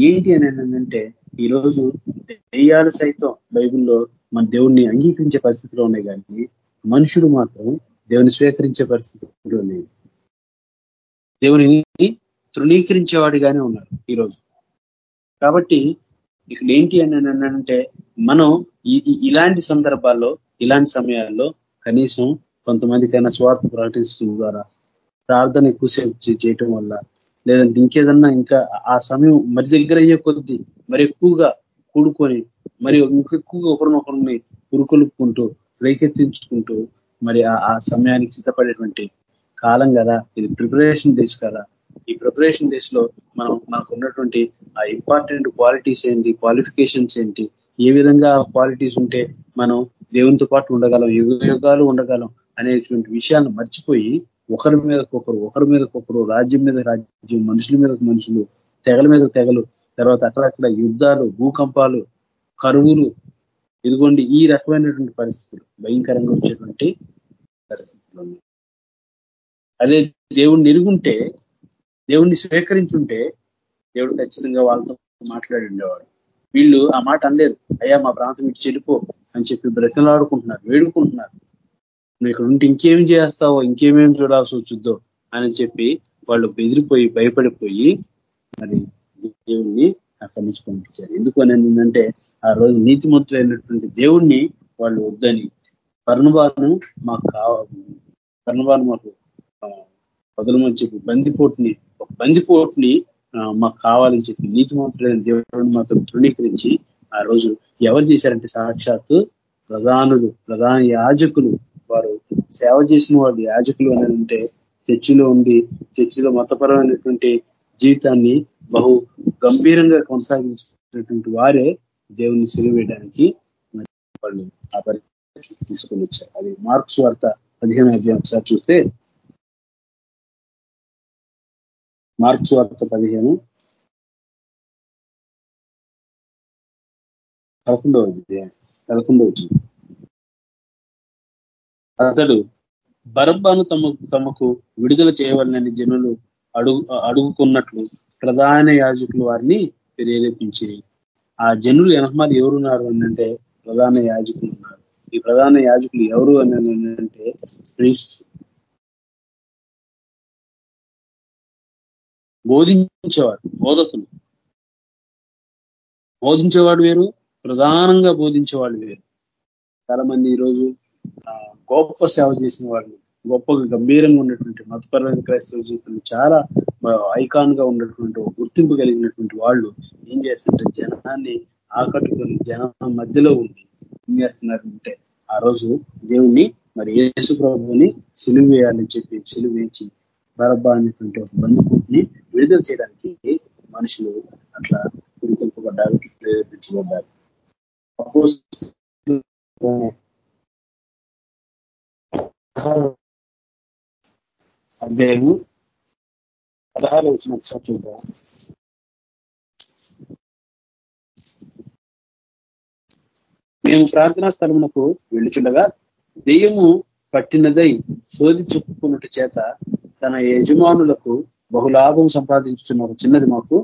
ఏంటి అని ఏంటంటే ఈరోజు దెయ్యాలు సైతం బైబిల్లో మన దేవుణ్ణి అంగీకరించే పరిస్థితిలో ఉన్నాయి కానీ మనుషుడు మాత్రం దేవుని స్వీకరించే పరిస్థితుల్లో దేవుని తృణీకరించేవాడిగానే ఉన్నారు ఈరోజు కాబట్టి ఇక్కడ ఏంటి అని అంటే మనం ఇలాంటి సందర్భాల్లో ఇలాంటి సమయాల్లో కనీసం కొంతమందికైనా స్వార్థ ప్రకటించడం ద్వారా ప్రార్థన ఎక్కువసేపు చేయటం వల్ల లేదంటే ఇంకేదన్నా ఇంకా ఆ సమయం మరి దగ్గర అయ్యే కొద్దీ మరి ఎక్కువగా కూడుకొని మరి ఇంకెక్కువగా ఒకరినొకరిని పురుకొలుపుకుంటూ రేకెత్తించుకుంటూ మరి ఆ సమయానికి సిద్ధపడేటువంటి కాలం కదా ఇది ప్రిపరేషన్ డేస్ కదా ఈ ప్రిపరేషన్ డేస్ లో మనం మనకు ఉన్నటువంటి ఆ ఇంపార్టెంట్ క్వాలిటీస్ ఏంటి క్వాలిఫికేషన్స్ ఏంటి ఏ విధంగా క్వాలిటీస్ ఉంటే మనం దేవునితో పాటు ఉండగలం యుగ యుగాలు ఉండగలం అనేటువంటి విషయాన్ని మర్చిపోయి ఒకరి మీదకొకరు ఒకరి మీదకొకరు రాజ్యం మీద రాజ్యం మనుషుల మీద మనుషులు తెగల మీద తెగలు తర్వాత అక్కడక్కడ యుద్ధాలు భూకంపాలు కరువులు ఇదిగోండి ఈ రకమైనటువంటి పరిస్థితులు భయంకరంగా వచ్చేటువంటి పరిస్థితులు అదే దేవుణ్ణి ఎరుగుంటే దేవుణ్ణి స్వీకరించుంటే దేవుడు ఖచ్చితంగా వాళ్ళతో మాట్లాడి ఉండేవాడు వీళ్ళు ఆ మాట అనలేదు అయ్యా మా ప్రాంతం ఇటు చెడిపో అని చెప్పి బ్రతలాడుకుంటున్నారు వేడుకుంటున్నారు నువ్వు ఇక్కడ ఉంటే ఇంకేమి చేస్తావో ఇంకేమేమి చూడాల్సి వచ్చుద్దో అని చెప్పి వాళ్ళు బెదిరిపోయి భయపడిపోయి మరి దేవుణ్ణి అక్కడి నుంచి పంపించారు ఎందుకు అని ఏంటంటే ఆ రోజు నీతిమంతులైనటువంటి దేవుణ్ణి వాళ్ళు వద్దని పర్ణవాను మాకు కావాలి పర్ణవాను మాకు వదలమని మధ్య బందిపోటుని ఒక బందిపోటుని మాకు కావాలని చెప్పి మంత్రులైన దేవుడిని మాత్రం తృణీకరించి ఆ రోజు ఎవరు చేశారంటే సాక్షాత్తు ప్రధానులు ప్రధాన యాజకులు వారు సేవ చేసిన వాళ్ళు యాజకులు అని అంటే చర్చిలో ఉండి చర్చిలో మతపరమైనటువంటి జీవితాన్ని బహు గంభీరంగా కొనసాగించినటువంటి వారే దేవుని సిలువ వాళ్ళు ఆ పరిస్థితి తీసుకొని వచ్చారు అది మార్క్స్ వార్త పదిహేను అధ్యాయం ఒకసారి చూస్తే మార్క్స్ వార్త పదిహేను పదకొండవ అధ్యాయం పదకొండవ అతడు బరబ్బాను తమ తమకు విడుదల చేయవాలని జనులు అడుగు అడుగుకున్నట్లు ప్రధాన యాజకులు వారిని ప్రేరేపించి ఆ జనులు ఎనహమాలు ఎవరున్నారు అంటే ప్రధాన యాజకులు ఉన్నారు ఈ ప్రధాన యాజకులు ఎవరు అని అంటే బోధించేవాడు బోధకులు బోధించేవాడు వేరు ప్రధానంగా బోధించేవాడు వేరు చాలా మంది ఈరోజు గొప్ప సేవ చేసిన వాళ్ళు గొప్పగా గంభీరంగా ఉన్నటువంటి మతపరమైన క్రైస్తవ జీవితంలో చాలా ఐకాన్ గా ఉన్నటువంటి గుర్తింపు కలిగినటువంటి వాళ్ళు ఏం చేస్తుంటే జనాన్ని ఆకట్టుకొని జనం మధ్యలో ఉంది ఏం చేస్తున్నారంటే ఆ రోజు దేవుణ్ణి మరి యేసు ప్రభుని సిలువ వేయాలని చెప్పి సిలువ వేయించి బరబ్బా అనేటువంటి ఒక బంధుకుని విడుదల చేయడానికి మనుషులు అట్లా గురికొంపబడ్డారు ప్రేరేపించబడ్డారు అధ్యాయము పదహారు వచ్చిన ఒకసారి చూద్దాం మేము ప్రార్థనా స్థలమునకు వెళ్ళుచుండగా దెయ్యము పట్టినదై శోధి చెప్పుకున్నట్టు చేత తన యజమానులకు బహులాభం సంపాదించుతున్న ఒక చిన్నది మాకు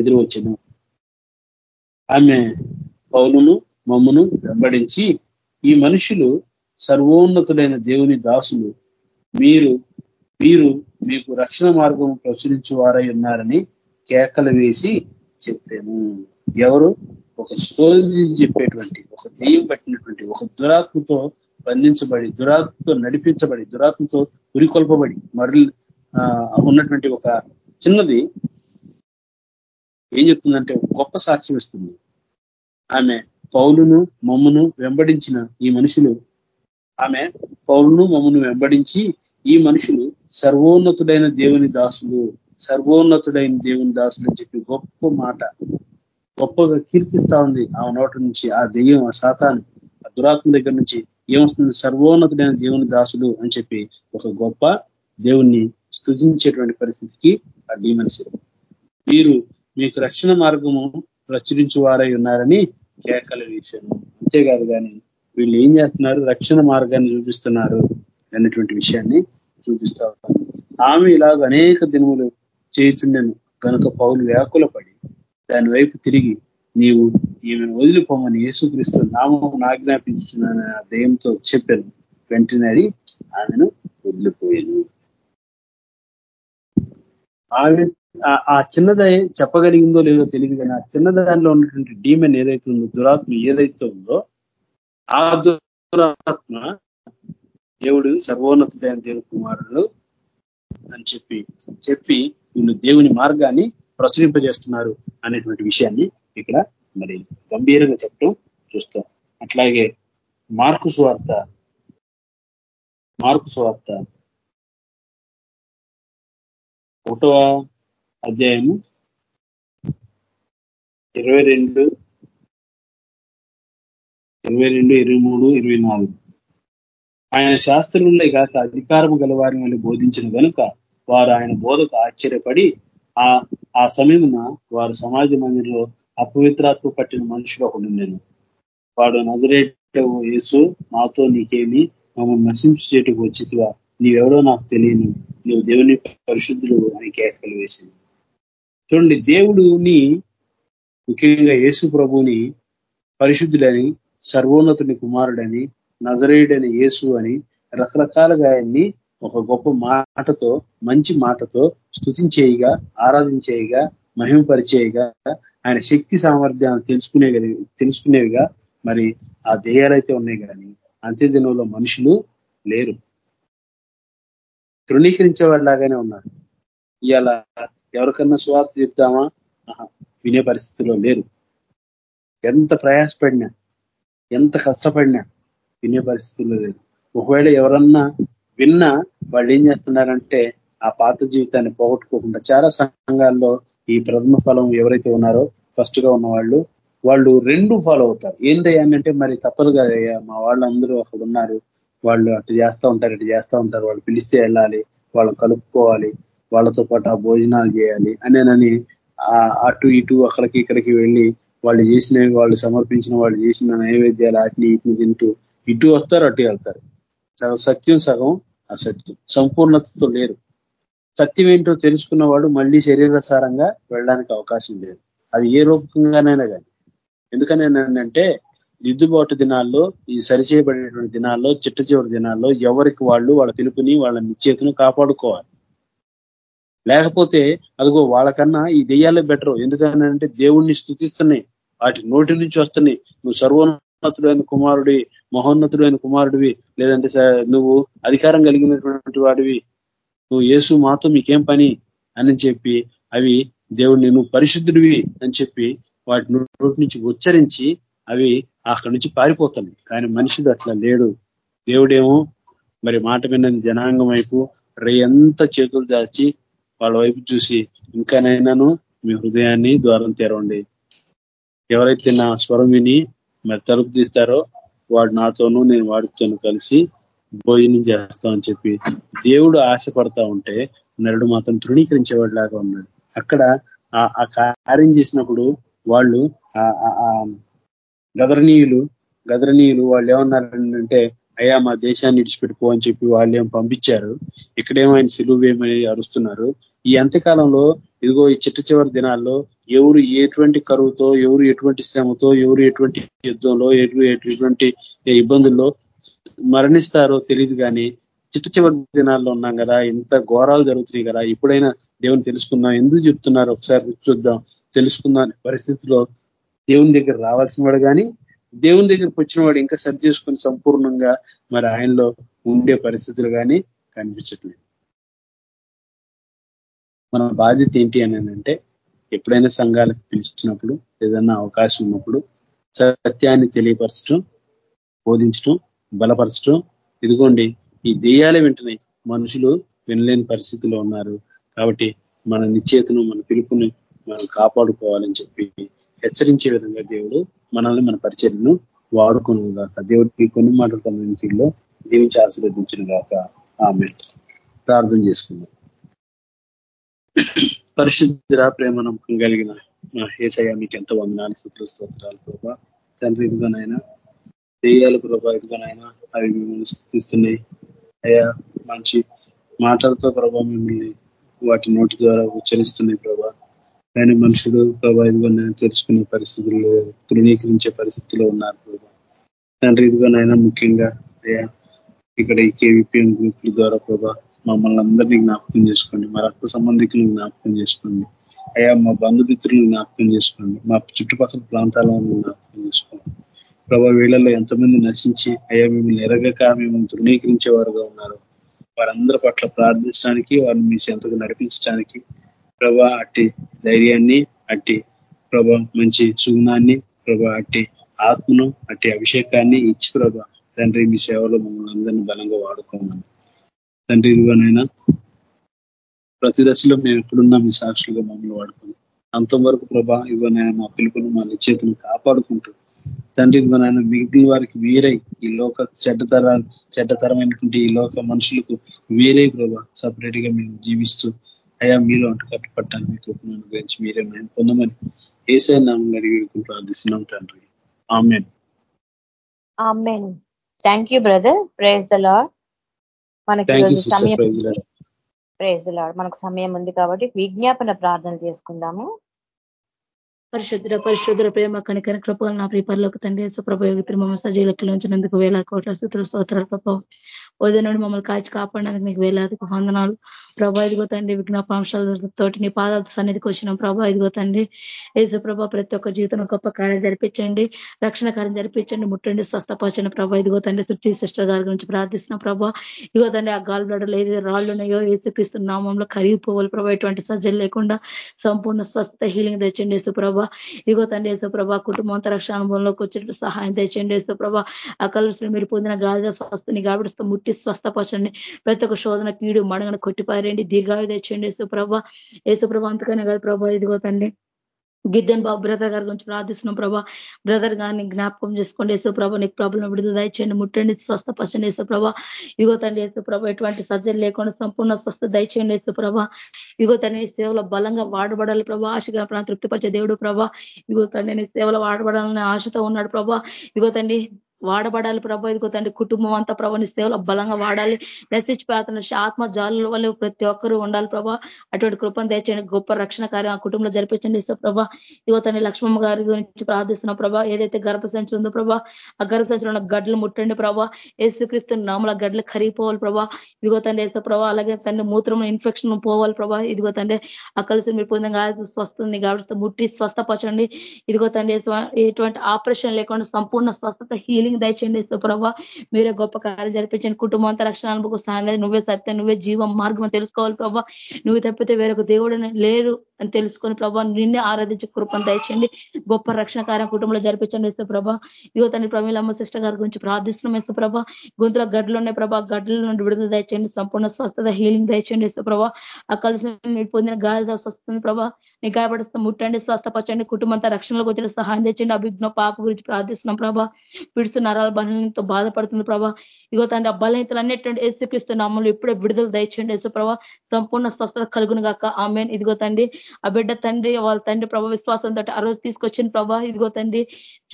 ఎదురు వచ్చింది ఆమె పౌలును మమ్మును వెంబడించి ఈ మనుషులు సర్వోన్నతుడైన దేవుని దాసులు మీరు మీరు మీకు రక్షణ మార్గం ప్రచురించు వారై ఉన్నారని కేకలు వేసి చెప్పాము ఎవరు ఒక శోధించి చెప్పేటువంటి ఒక దెయ్యం పట్టినటువంటి ఒక దురాత్మతో బంధించబడి దురాత్మతో నడిపించబడి దురాత్మతో ఉరికొల్పబడి మరలి ఉన్నటువంటి ఒక చిన్నది ఏం చెప్తుందంటే గొప్ప సాక్ష్యం ఇస్తుంది ఆమె పౌలును మమ్మును వెంబడించిన ఈ మనుషులు ఆమె పౌలును మమ్మను వెంబడించి ఈ మనుషులు సర్వోన్నతుడైన దేవుని దాసులు సర్వోన్నతుడైన దేవుని దాసులు అని చెప్పి గొప్ప మాట గొప్పగా కీర్తిస్తా ఉంది ఆ నోట నుంచి ఆ దెయ్యం ఆ శాతాన్ని ఆ దురాత్మ దగ్గర నుంచి ఏమొస్తుంది సర్వోన్నతుడైన దేవుని దాసులు అని చెప్పి ఒక గొప్ప దేవుణ్ణి స్థుతించేటువంటి పరిస్థితికి ఆ డీమన్స్ మీరు మీకు రక్షణ మార్గము ప్రచురించు వారై ఉన్నారని కేకలు వేశాను అంతేకాదు కానీ వీళ్ళు ఏం చేస్తున్నారు రక్షణ మార్గాన్ని చూపిస్తున్నారు అనేటువంటి విషయాన్ని చూపిస్తా ఉన్నాను ఆమె ఇలాగ అనేక దినములు చేయుచుండను కనుక పౌలు వ్యాకులపడి దాని వైపు తిరిగి నీవు ఈమెను వదిలిపోమని యేసుక్రీస్తు నామం ఆజ్ఞాపించున్న ఆ దయంతో చెప్పాను వెంటనే అది ఆమెను వదిలిపోయాను ఆమె ఆ చిన్నదే చెప్పగలిగిందో లేదో తెలియదు కానీ ఆ చిన్న దానిలో ఉన్నటువంటి డీమెన్ ఏదైతే ఉందో దురాత్మ ఏదైతే ఉందో ఆ దురాత్మ దేవుడు సర్వోన్నతుడైన దేవుని కుమారుడు అని చెప్పి చెప్పి నిన్ను దేవుని మార్గాన్ని ప్రచురింపజేస్తున్నారు అనేటువంటి విషయాన్ని ఇక్కడ మరి గంభీరంగా చెప్పడం చూస్తాం అట్లాగే మార్కు స్వార్త మార్కు స్వార్త ఒకటవ అధ్యాయము ఇరవై రెండు ఇరవై రెండు ఇరవై మూడు ఇరవై నాలుగు ఆయన శాస్త్రులే కాక అధికారం గలవారిని వాళ్ళు బోధించిన కనుక వారు ఆయన బోధకు ఆశ్చర్యపడి ఆ ఆ సమయమున వారు సమాజ మందిరంలో అపవిత్రాత్మ పట్టిన మనుషులు ఒకడు నేను వాడు నజరేట వేసు మాతో నీకేమి మమ్మల్ని నశింపు చేటుకు వచ్చితివా నీవెవడో నాకు తెలియను నువ్వు దేవుని పరిశుద్ధులు అని కేకలు వేసింది చూడండి దేవుడుని ముఖ్యంగా యేసు ప్రభుని పరిశుద్ధులని సర్వోన్నతుని కుమారుడని నజరేయుడైన యేసు అని రకరకాలుగా ఆయన్ని ఒక గొప్ప మాటతో మంచి మాటతో స్థుతించేయిగా ఆరాధించేయిగా మహిమపరిచేయిగా ఆయన శక్తి సామర్థ్యాన్ని తెలుసుకునే తెలుసుకునేవిగా మరి ఆ ధ్యేయాలైతే ఉన్నాయి కానీ అంతే దినంలో మనుషులు లేరు తృణీకరించే వాళ్ళలాగానే ఉన్నారు ఇవాళ ఎవరికన్నా స్వార్థ చెప్తామా వినే పరిస్థితిలో లేరు ఎంత ప్రయాసపడినా ఎంత కష్టపడినా వినే పరిస్థితుల్లో లేదు ఒకవేళ ఎవరన్నా విన్నా వాళ్ళు ఏం చేస్తున్నారంటే ఆ పాత జీవితాన్ని పోగొట్టుకోకుండా చాలా సంఘాల్లో ఈ ప్రథమ ఫలం ఎవరైతే ఉన్నారో ఫస్ట్ గా ఉన్నవాళ్ళు వాళ్ళు రెండు ఫాలో అవుతారు ఏందయ్యా అంటే మరి తప్పదు కదా మా వాళ్ళందరూ అక్కడ ఉన్నారు వాళ్ళు అటు చేస్తూ ఉంటారు ఇటు చేస్తూ ఉంటారు వాళ్ళు పిలిస్తే వెళ్ళాలి వాళ్ళు కలుపుకోవాలి వాళ్ళతో పాటు ఆ భోజనాలు చేయాలి అనేనని అటు ఇటు అక్కడికి ఇక్కడికి వెళ్ళి వాళ్ళు చేసినవి వాళ్ళు సమర్పించిన వాళ్ళు చేసిన నైవేద్యాలు వాటిని వీటిని తింటూ ఇటు వస్తారు అటు వెళ్తారు సగం సత్యం సగం అసత్యం సంపూర్ణతతో లేరు సత్యం ఏంటో తెలుసుకున్నవాడు మళ్ళీ శరీరసారంగా వెళ్ళడానికి అవకాశం లేదు అది ఏ రూపకంగానైనా కానీ ఎందుకని ఏంటంటే దిద్దుబాటు దినాల్లో ఈ సరిచేయబడినటువంటి దినాల్లో చిట్ట చివరి దినాల్లో ఎవరికి వాళ్ళు వాళ్ళ పిలుపుని వాళ్ళ నిశ్చేతను కాపాడుకోవాలి లేకపోతే అదిగో వాళ్ళకన్నా ఈ దెయ్యాలే బెటర్ ఎందుకనంటే దేవుణ్ణి స్థుతిస్తున్నాయి వాటి నోటి నుంచి వస్తున్నాయి నువ్వు సర్వం మహోన్నతుడైన కుమారుడి మహోన్నతుడైన కుమారుడివి లేదంటే నువ్వు అధికారం కలిగినటువంటి వాడివి నువ్వు యేసు మాతో మీకేం పని అని చెప్పి అవి దేవుడిని నువ్వు పరిశుద్ధుడివి అని చెప్పి వాటి నోటి నుంచి ఉచ్చరించి అవి అక్కడి నుంచి పారిపోతాయి కానీ మనిషిది అట్లా లేడు దేవుడేమో మరి మాట విన్నది జనాంగం వైపు రేయంత చేతులు దాచి వాళ్ళ వైపు చూసి ఇంకానైనాను మీ హృదయాన్ని ద్వారం తెరవండి ఎవరైతే నా స్వరం విని మరి తలుపు తీస్తారో వాడు నాతోనూ నేను వాడితో కలిసి భోజనం చేస్తామని చెప్పి దేవుడు ఆశపడతా ఉంటే నరుడు మాత్రం తృణీకరించేవాడిలాగా ఉన్నాడు అక్కడ ఆ కార్యం చేసినప్పుడు వాళ్ళు గదరనీయులు గదరనీయులు వాళ్ళు ఏమన్నారంటే అయ్యా మా దేశాన్ని విడిచిపెట్టుకో అని చెప్పి వాళ్ళు ఏం పంపించారు ఇక్కడేమో ఆయన సిలువేమని అరుస్తున్నారు ఈ అంత్యకాలంలో ఇదిగో ఈ చిట్ట చివరి దినాల్లో ఎవరు ఎటువంటి కరువుతో ఎవరు ఎటువంటి శ్రమతో ఎవరు ఎటువంటి యుద్ధంలో ఎటువంటి ఇబ్బందుల్లో మరణిస్తారో తెలియదు కానీ చిట్ట చివరి దినాల్లో ఉన్నాం కదా ఇంత ఘోరాలు జరుగుతున్నాయి కదా ఇప్పుడైనా దేవుని తెలుసుకుందాం ఎందుకు చెప్తున్నారు ఒకసారి చూద్దాం తెలుసుకుందాం పరిస్థితిలో దేవుని దగ్గర రావాల్సిన వాడు కానీ దేవుని దగ్గరికి వచ్చిన వాడు ఇంకా సరి చేసుకొని సంపూర్ణంగా మరి ఆయనలో ఉండే పరిస్థితులు కానీ కనిపించట్లేదు మన బాధ్యత ఏంటి అని అంటే ఎప్పుడైనా సంఘాలకు పిలిచినప్పుడు ఏదైనా అవకాశం ఉన్నప్పుడు సత్యాన్ని తెలియపరచడం బోధించడం బలపరచడం ఇదిగోండి ఈ దెయ్యాలే వెంటనే మనుషులు వినలేని పరిస్థితిలో ఉన్నారు కాబట్టి మన నిశ్చేతను మన పిలుపుని మనం కాపాడుకోవాలని చెప్పి హెచ్చరించే విధంగా దేవుడు మనల్ని మన పరిచయను వాడుకును గాక దేవుడికి కొన్ని తన ఇంటిలో దీవించి ఆశీర్వదించిన గాక ఆమె ప్రార్థన చేసుకుందాం పరిశుద్ధ ప్రేమ నమ్మకం కలిగిన ఏసయ్య మీకు ఎంత వందనాలు శుక్ర స్తోత్రాలు ప్రభా తండ్రి ఇదిగానైనా దెయ్యాలు ప్రభా ఇదిగానైనా అవి మిమ్మల్ని స్థుతిస్తున్నాయి అయ్యా మంచి మాటలతో ప్రభా మిమ్మల్ని వాటి నోటి ద్వారా ఉచ్చరిస్తున్నాయి ప్రభా కానీ మనుషులు ప్రభావ ఇదిగో నేను తెలుసుకునే పరిస్థితుల్లో తృణీకరించే పరిస్థితిలో ఉన్నారు ప్రభావ తండ్రి ఇదిగో నాయన ముఖ్యంగా అయ్యా ఇక్కడ ఈ కేవీపీఎం గ్రూప్ల ద్వారా ప్రభా మమ్మల్ని అందరినీ జ్ఞాపకం చేసుకోండి మా రక్త సంబంధికులను జ్ఞాపకం చేసుకోండి అయ్యా మా బంధుమిత్రులను జ్ఞాపకం చేసుకోండి మా చుట్టుపక్కల ప్రాంతాలను జ్ఞాపకం చేసుకోండి ప్రభా వీళ్ళలో ఎంతమంది నశించి అయ్యా మిమ్మల్ని ఎరగక మిమ్మల్ని వారుగా ఉన్నారు వారందరి పట్ల ప్రార్థించడానికి వారిని మీ చెంతకు నడిపించడానికి ప్రభా అట్టి ధైర్యాన్ని అట్టి ప్రభా మంచి సుగుణాన్ని ప్రభా అట్టి ఆత్మను అట్టి అభిషేకాన్ని ఇచ్చి ప్రభా తండ్రి మీ సేవలో మమ్మల్ని అందరినీ బలంగా వాడుకోమని తండ్రి ఇదిగోనైనా ప్రతి దశలో మేము ఎప్పుడున్నా మీ సాక్షులుగా మమ్మల్ని వాడుకోండి అంతవరకు ప్రభా ఇవ్వనైనా మా పిలుపును మా నిశ్చేతను కాపాడుకుంటూ తండ్రి ఇదిగోనైనా మిగిలిన వారికి వీరై ఈ లోక చెడ్డతర చెడ్డతరమైనటువంటి ఈ లోక మనుషులకు వేరే ప్రభా సపరేట్ గా మేము జీవిస్తూ అయా మీలో అంటూ కట్టుపట్టాలని మీ కృపను అనుగ్రహించి మీరే మేము పొందమని ఏసే నామం అడిగి ప్రార్థిస్తున్నాం తండ్రి amen amen thank you brother praise the lord మనకి సమయం ప్రేజ్ ద లాడ్ మనకు సమయం ఉంది కాబట్టి విజ్ఞాపన ప్రార్థన చేసుకుందాము పరిశుద్ధ పరిశుద్ధ ప్రేమ కనికర కృపలు నా ప్రిపర్లోకి తండ్రి సుప్రభయోగి తిరుమ సజీలకి లోంచినందుకు వేల కోట్ల స్థుతుల స్తోత్రాలు ప్రభావం ఉదయం నుండి మమ్మల్ని కాచి కాపాడడానికి నీకు వేలాది వందనాలు ప్రభా ఇదిగో తండ్రి విజ్ఞాపాంశాలతోటి నీ పాదాల సన్నిధికి వచ్చిన ప్రభా ఇదిగో తండ్రి ఏసు ప్రభా ప్రతి ఒక్క జీవితం గొప్ప కార్యం జరిపించండి రక్షణ కార్యం జరిపించండి ముట్టండి స్వస్థపరచండి ప్రభా ఇదిగో తండ్రి సుట్టి సిస్టర్ గారి గురించి ప్రార్థిస్తున్నాం ప్రభా ఇదిగో తండ్రి ఆ గాలి బ్లడలు ఏదైతే రాళ్ళు ఉన్నాయో ఏసుక్రీస్తు నామంలో కరిగిపోవాలి ప్రభా ఎటువంటి సజ్జలు లేకుండా సంపూర్ణ స్వస్థ హీలింగ్ తెచ్చండి ప్రభా ఇదిగో తండ్రి యేసుప్రభ కుటుంబంతో రక్షణ అనుభవంలోకి వచ్చినట్టు సహాయం తెచ్చండి యేసుప్రభ కలుసులు మీరు పొందిన గాలిగా స్వస్థని గాబడిస్తూ ముట్టి స్వస్థపరచండి ప్రతి ఒక్క శోధన కీడు దీర్ఘాయు కొట్టిపారండి దీర్ఘాయుధ ప్రభా యేసు ప్రభా అంతకనే కాదు ప్రభా ఇదిగో తండ్రి గిద్దెన్ బాబు బ్రదర్ గారి గురించి ప్రార్థిస్తున్నాం ప్రభా బ్రదర్ గారిని జ్ఞాపకం చేసుకోండి యేసుప్రభ నీకు ప్రాబ్లం విడుదల దయచేయండి ముట్టండి స్వస్థపరచండి యేసుప్రభ ఇగో తండ్రి యేసుప్రభ ఎటువంటి సర్జరీ లేకుండా సంపూర్ణ స్వస్థ దయచేయండి ప్రభా ఇగో తండ్రి సేవలో బలంగా వాడబడాలి ప్రభా ఆశగా తృప్తిపరిచే దేవుడు ప్రభా ఇగో తండ్రి సేవలో వాడబడాలని ఆశతో ఉన్నాడు ప్రభా ఇగో తండ్రి వాడబడాలి ప్రభా ఇదిగో తండ్రి కుటుంబం అంతా ప్రభా నీ సేవలు బలంగా వాడాలి నశించిపోతున్న ఆత్మ జాలుల వల్ల ప్రతి ఒక్కరూ ఉండాలి ప్రభా అటువంటి కృపం తెచ్చండి గొప్ప రక్షణ కార్యం ఆ కుటుంబంలో జరిపించండి ఇస్తా ప్రభా ఇదిగో తండ్రి లక్ష్మమ్మ గారి గురించి ప్రార్థిస్తున్న ప్రభా ఏదైతే గర్భ సంచి ఉందో ప్రభా ఆ గర్భ సంచిలో ఉన్న గడ్లు ముట్టండి ప్రభా ఏసుక్రీస్తు నామల గడ్లు కరిగిపోవాలి ప్రభా ఇదిగో తండ్రి వేస్తే ప్రభా అలాగే తండ్రి మూత్రం ఇన్ఫెక్షన్ పోవాలి ప్రభా ఇదిగో తండ్రి ఆ కలిసి మీరు పొందంగా స్వస్థంది కాబట్టి ముట్టి స్వస్థపరచండి ఇదిగో తండ్రి ఎటువంటి ఆపరేషన్ లేకుండా సంపూర్ణ స్వస్థత హీలింగ్ హీలింగ్ దయచేయండి సుప్రభ మీరే గొప్ప కార్యం జరిపించండి కుటుంబం అంతా రక్షణ అనుభవిస్తాను లేదు నువ్వే సత్యం నువ్వే జీవం మార్గం తెలుసుకోవాలి ప్రభావ నువ్వు తప్పితే వేరొక దేవుడు లేరు అని తెలుసుకొని ప్రభావ నిన్నే ఆరాధించి కృపను దయచేయండి గొప్ప రక్షణ కార్యం కుటుంబంలో జరిపించండి ప్రభా ఇదిగో తన ప్రమీలమ్మ సిస్టర్ గారి గురించి ప్రార్థిస్తున్నాం వేసుప్రభ గొంతులో గడ్డలు ఉన్నాయి ప్రభా గడ్డల నుండి విడుదల దయచేయండి సంపూర్ణ స్వస్థత హీలింగ్ దయచేయండి వేసుప్రభ ఆ కలిసి మీరు పొందిన గాలి స్వస్థత ప్రభా నీ గాయపడిస్తే ముట్టండి స్వస్థపరచండి కుటుంబంతో రక్షణలోకి వచ్చిన సహాయం తెచ్చండి అభిజ్ఞ పాప గురించి ప్రార్థిస్తున్నాం ప్రభా పిడుసు యేసుక్రీస్తు నరాల బలంతో బాధపడుతుంది ప్రభా ఇగో తండ్రి ఆ బలహీతలు అన్నిటువంటి యేసుక్రీస్తు నామంలో ఇప్పుడే విడుదల దయచేయండి ప్రభా సంపూర్ణ స్వస్థత కలుగును గాక ఆమె ఇదిగో తండ్రి ఆ బిడ్డ తండ్రి వాళ్ళ తండ్రి ప్రభా విశ్వాసంతో ఆ రోజు తీసుకొచ్చిన ప్రభా ఇదిగో తండ్రి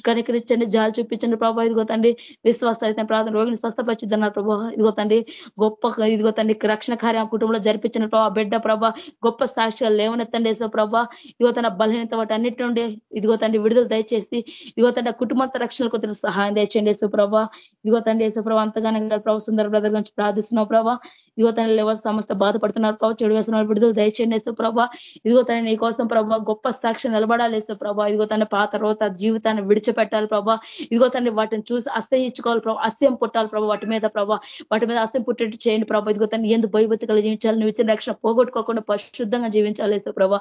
కనికరించండి జాలు చూపించండి ప్రభా ఇదిగో తండ్రి విశ్వాస అయితే ప్రార్థన రోగిని స్వస్థపరిచిద్దన్నారు ప్రభా ఇదిగో తండ్రి గొప్ప ఇదిగో తండ్రి రక్షణ కార్యం కుటుంబంలో జరిపించిన ప్రభా బిడ్డ ప్రభా గొప్ప సాక్షిగా లేవనెత్తండి ఏసో ప్రభా ఇదిగో తన బలహీనత వాటి అన్నిటి నుండి ఇదిగో తండ్రి విడుదల దయచేసి ఇదిగో తండ్రి కుటుంబంతో రక్షణ కొద్దిన సహాయం దయచేసి దయచేయండి యేసుప్రభ ఇదిగో తండ్రి యేసుప్రభ అంతగానే కాదు ప్రభావ సుందర బ్రదర్ గురించి ప్రార్థిస్తున్నావు ప్రభా ఇదిగో తండ్రి ఎవరు సమస్త బాధపడుతున్నారు ప్రభావ చెడు వేస్తున్నారు విడుదల దయచేయండి యేసుప్రభ ఇదిగో తండ్రి నీ కోసం ప్రభావ గొప్ప సాక్షి నిలబడాలి యేసుప్రభ ఇదిగో తన పాత రోత జీవితాన్ని విడిచిపెట్టాలి ప్రభా ఇదిగో తండ్రి వాటిని చూసి అసహించుకోవాలి ప్రభావ అస్యం పుట్టాలి ప్రభావ వాటి మీద ప్రభావ వాటి మీద అస్యం పుట్టేట్టు చేయండి ప్రభావ ఇదిగో తండ్రి ఎందుకు భయభతికలు జీవించాలి నువ్వు ఇచ్చిన రక్షణ పోగొట్టుకోకుండా పరిశుద్ధంగా జీవించాలి యేసుప్రభ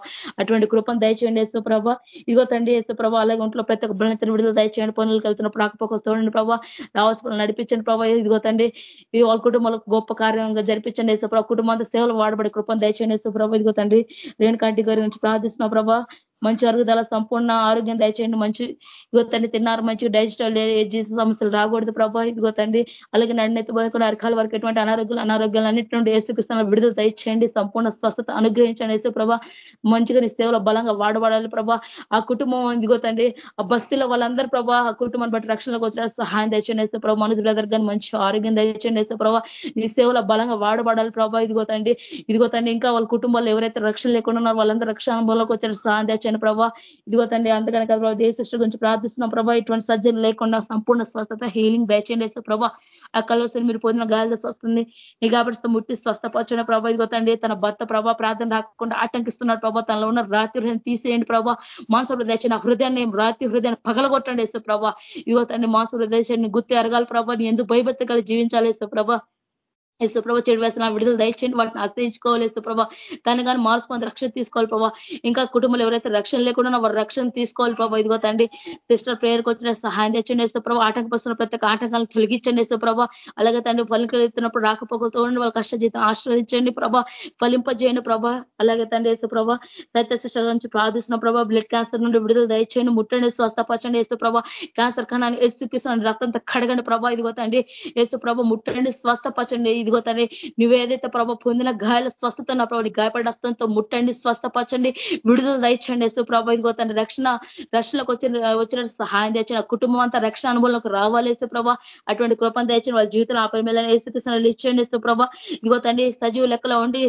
అటువంటి కృపను దయచేయండి యేసుప్రభ ఇదిగో తండ్రి యేసుప్రభ అలాగే ఒంట్లో ప్రతి ఒక్క బృందని విడుదల దయచేయండి పనులకు వెళ్తున్నప్పుడు ఆకపోకలు కుమారుని ప్రభావ రావాల్సిన నడిపించండి ప్రభావ ఇదిగో తండ్రి ఈ వాళ్ళ కుటుంబాలకు గొప్ప కార్యంగా జరిపించండి యేసు ప్రభావ కుటుంబంతో సేవలు వాడబడి కృపను దయచేయండి యేసు ప్రభావ ఇదిగో తండ్రి రేణుకాంటి గారి నుంచి ప్రార్థిస్తున్నావు ప్రభావ మంచి అరుగుదల సంపూర్ణ ఆరోగ్యం దయచేయండి మంచి ఇగో తండ్రి తిన్నారు మంచి డైజెస్టల్ జీసు సమస్యలు రాకూడదు ప్రభావ ఇదిగో తండ్రి అలాగే నడినెత్తి పోయకుండా అరకాల వరకు ఎటువంటి అనారోగ్యాలు అనారోగ్యాలు అన్నింటి నుండి ఏసుకృష్ణ విడుదల దయచేయండి సంపూర్ణ స్వస్థత అనుగ్రహించండి యేసు ప్రభా మంచిగా నీ సేవలో బలంగా వాడబడాలి ప్రభా ఆ కుటుంబం ఇదిగో తండ్రి ఆ బస్తీలో వాళ్ళందరూ ప్రభా ఆ కుటుంబాన్ని బట్టి రక్షణలోకి వచ్చిన సహాయం దయచేయండి వేస్తే మనుజు బ్రదర్ దగ్గర మంచి ఆరోగ్యం దయచేయండి వేస్తే ప్రభా నీ సేవలో బలంగా వాడబడాలి ప్రభావ ఇదిగో తండ్రి ఇదిగో తండ్రి ఇంకా వాళ్ళ కుటుంబాలు ఎవరైతే రక్షణ లేకుండా ఉన్నారో వాళ్ళందరూ రక్షణ అనుభవంలోకి వచ్చారు సహాయం చేయండి ప్రభా ఇదిగో తండ్రి అందుకని కదా ప్రభావ దేశ గురించి ప్రార్థిస్తున్నాం ప్రభా ఇటువంటి సర్జన్ లేకుండా సంపూర్ణ స్వస్థత హీలింగ్ దయచేయండి వేస్తే ప్రభా ఆ కలవసరి మీరు పొందిన గాలిలో స్వస్తుంది నిఘాపరిస్తూ ముట్టి స్వస్థపరచండి ప్రభావ ఇదిగో తండ్రి తన భర్త ప్రభావ ప్రార్థన రాకుండా ఆటంకిస్తున్నాడు ప్రభావ తనలో ఉన్న రాత్రి హృదయం తీసేయండి ప్రభావ మాంసంలో దయచేయండి హృదయాన్ని రాత్రి హృదయాన్ని పగలగొట్టండి వేస్తే ప్రభా ఇదిగో తండ్రి మాంస హృదయాన్ని గుర్తి అరగాలి ప్రభావ ఎందుకు భయభత్తగా జీవించాలి వేస్తే ప్రభా యశుప్రభ చెడు వేస్తున్నా విడుదల దయచేయండి వాటిని ఆశ్రయించుకోవాలి యశుప్రభ తను కానీ మార్చుకొని రక్షణ తీసుకోవాలి ప్రభావ ఇంకా కుటుంబంలో ఎవరైతే రక్షణ లేకుండా వారు రక్షణ తీసుకోవాలి ప్రభావ ఇదిగో తండ్రి సిస్టర్ ప్రేయర్కి వచ్చిన సహాయం తెచ్చండి యశుప్రభ ఆటంకపరుస్తున్న ప్రతి ఒక్క ఆటంకాలను తొలగించండి యశుప్రభ అలాగే తండ్రి ఫలింకెళ్తున్నప్పుడు రాకపోకతో వాళ్ళ జీతం ఆశ్రయించండి ప్రభా ఫలింపజేయండి ప్రభా అలాగే తండ్రి యశుప్రభ సత్య సిస్టర్ నుంచి ప్రార్థిస్తున్న ప్రభా బ్లడ్ క్యాన్సర్ నుండి విడుదల దయచేయండి ముట్టండి స్వస్థపరచండి యశుప్రభ క్యాన్సర్ కన్నా ఎసుకిస్తున్న రక్తంతో కడగండి ప్రభా ఇదిగో తండ్రి యశుప్రభ ముట్టండి స్వస్థపరచండి ఇది ఇదిగో తనే నువ్వు ఏదైతే ప్రభావ పొందిన గాయాల స్వస్థత నా ప్రభావ గాయపడిన అస్తంతో ముట్టండి స్వస్థపరచండి విడుదల దయచండి యేసు ప్రభావ ఇంకో తన రక్షణ రక్షణకు వచ్చిన వచ్చిన సహాయం తెచ్చిన కుటుంబం అంతా రక్షణ అనుభవంలోకి రావాలి యేసు ప్రభా అటువంటి కృపను దయచండి వాళ్ళ జీవితం ఆపరిమేళ ఏసుకృష్ణ ఇచ్చండి ప్రభా ఇదిగో తండ్రి సజీవ లెక్కలో ఉండి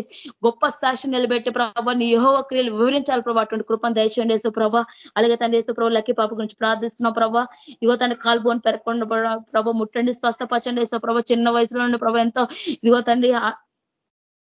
గొప్ప సాక్షి నిలబెట్టి ప్రభావ నీ యహో క్రియలు వివరించాలి ప్రభావ అటువంటి కృపను దయచేయండి యేసు ప్రభా అలాగే తండ్రి యేసు ప్రభు లక్కి పాప గురించి ప్రార్థిస్తున్నాం ప్రభా ఇదిగో తన కాల్బోన్ పెరగకుండా ప్రభావ ముట్టండి స్వస్థపరచండి యేసు ప్రభా చిన్న వయసులో ఉండే ప్రభావ ఎంతో ఇదిగో తండ్రి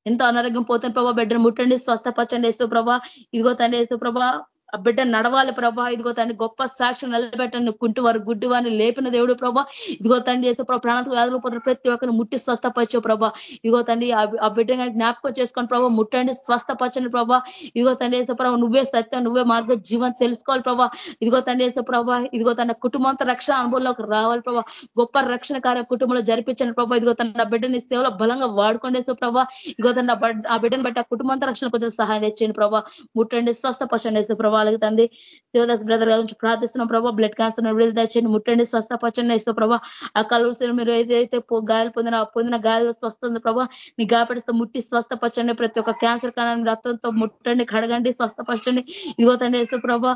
ఎంతో అనారోగ్యం పోతుంది ప్రభా బిడ్డను ముట్టండి స్వస్థపచ్చండి యేసు ప్రభా ఇదిగో తండ్రి యేసు ప్రభా ఆ బిడ్డ నడవాలి ప్రభా ఇదిగో తండ్రి గొప్ప సాక్షి నిలబెట్టండి కుంటు వారు గుడ్డు వారిని లేపిన దేవుడు ప్రభా ఇదిగో తండ్రి చేసే ప్రభా ప్రాణాలకు వ్యాధులు పోతున్న ప్రతి ఒక్కరిని ముట్టి స్వస్థపరిచే ప్రభా ఇదిగో తండ్రి ఆ బిడ్డ జ్ఞాపకం చేసుకొని ప్రభా ముట్టండి స్వస్థపరచండి ప్రభా ఇదిగో తండ్రి చేసే ప్రభావ నువ్వే సత్యం నువ్వే మార్గ జీవనం తెలుసుకోవాలి ప్రభా ఇదిగో తండ్రి చేసే ప్రభా ఇదిగో తన కుటుంబంతో రక్షణ అనుభవంలోకి రావాలి ప్రభా గొప్ప రక్షణ కార్య కుటుంబంలో జరిపించండి ప్రభా ఇదిగో తన బిడ్డని సేవలో బలంగా వాడుకోండేసే ప్రభా ఇదిగో తన ఆ బిడ్డను బట్టి ఆ కుటుంబంతో రక్షణ కొంచెం సహాయం తెచ్చేయండి ప్రభా ముట్టండి స్వస్థపరచండి ప్రభా వాళ్ళకి తండ్రి దేవదాస్ బ్రదర్ గారి నుంచి ప్రార్థిస్తున్నాం ప్రభావ బ్లడ్ క్యాన్సర్ విడుదల దయచేయండి ముట్టండి స్వస్థ పచ్చండి ఇస్తా ప్రభా ఆ కలుసులు మీరు ఏదైతే గాయాలు పొందిన పొందిన గాయాలు స్వస్థ ఉంది ప్రభా మీ గాయపడిస్తే ముట్టి స్వస్థపరచండి ప్రతి ఒక్క క్యాన్సర్ కణాన్ని రక్తంతో ముట్టండి కడగండి స్వస్థపరచండి ఇదిగో తండ్రి ఇస్తా ప్రభా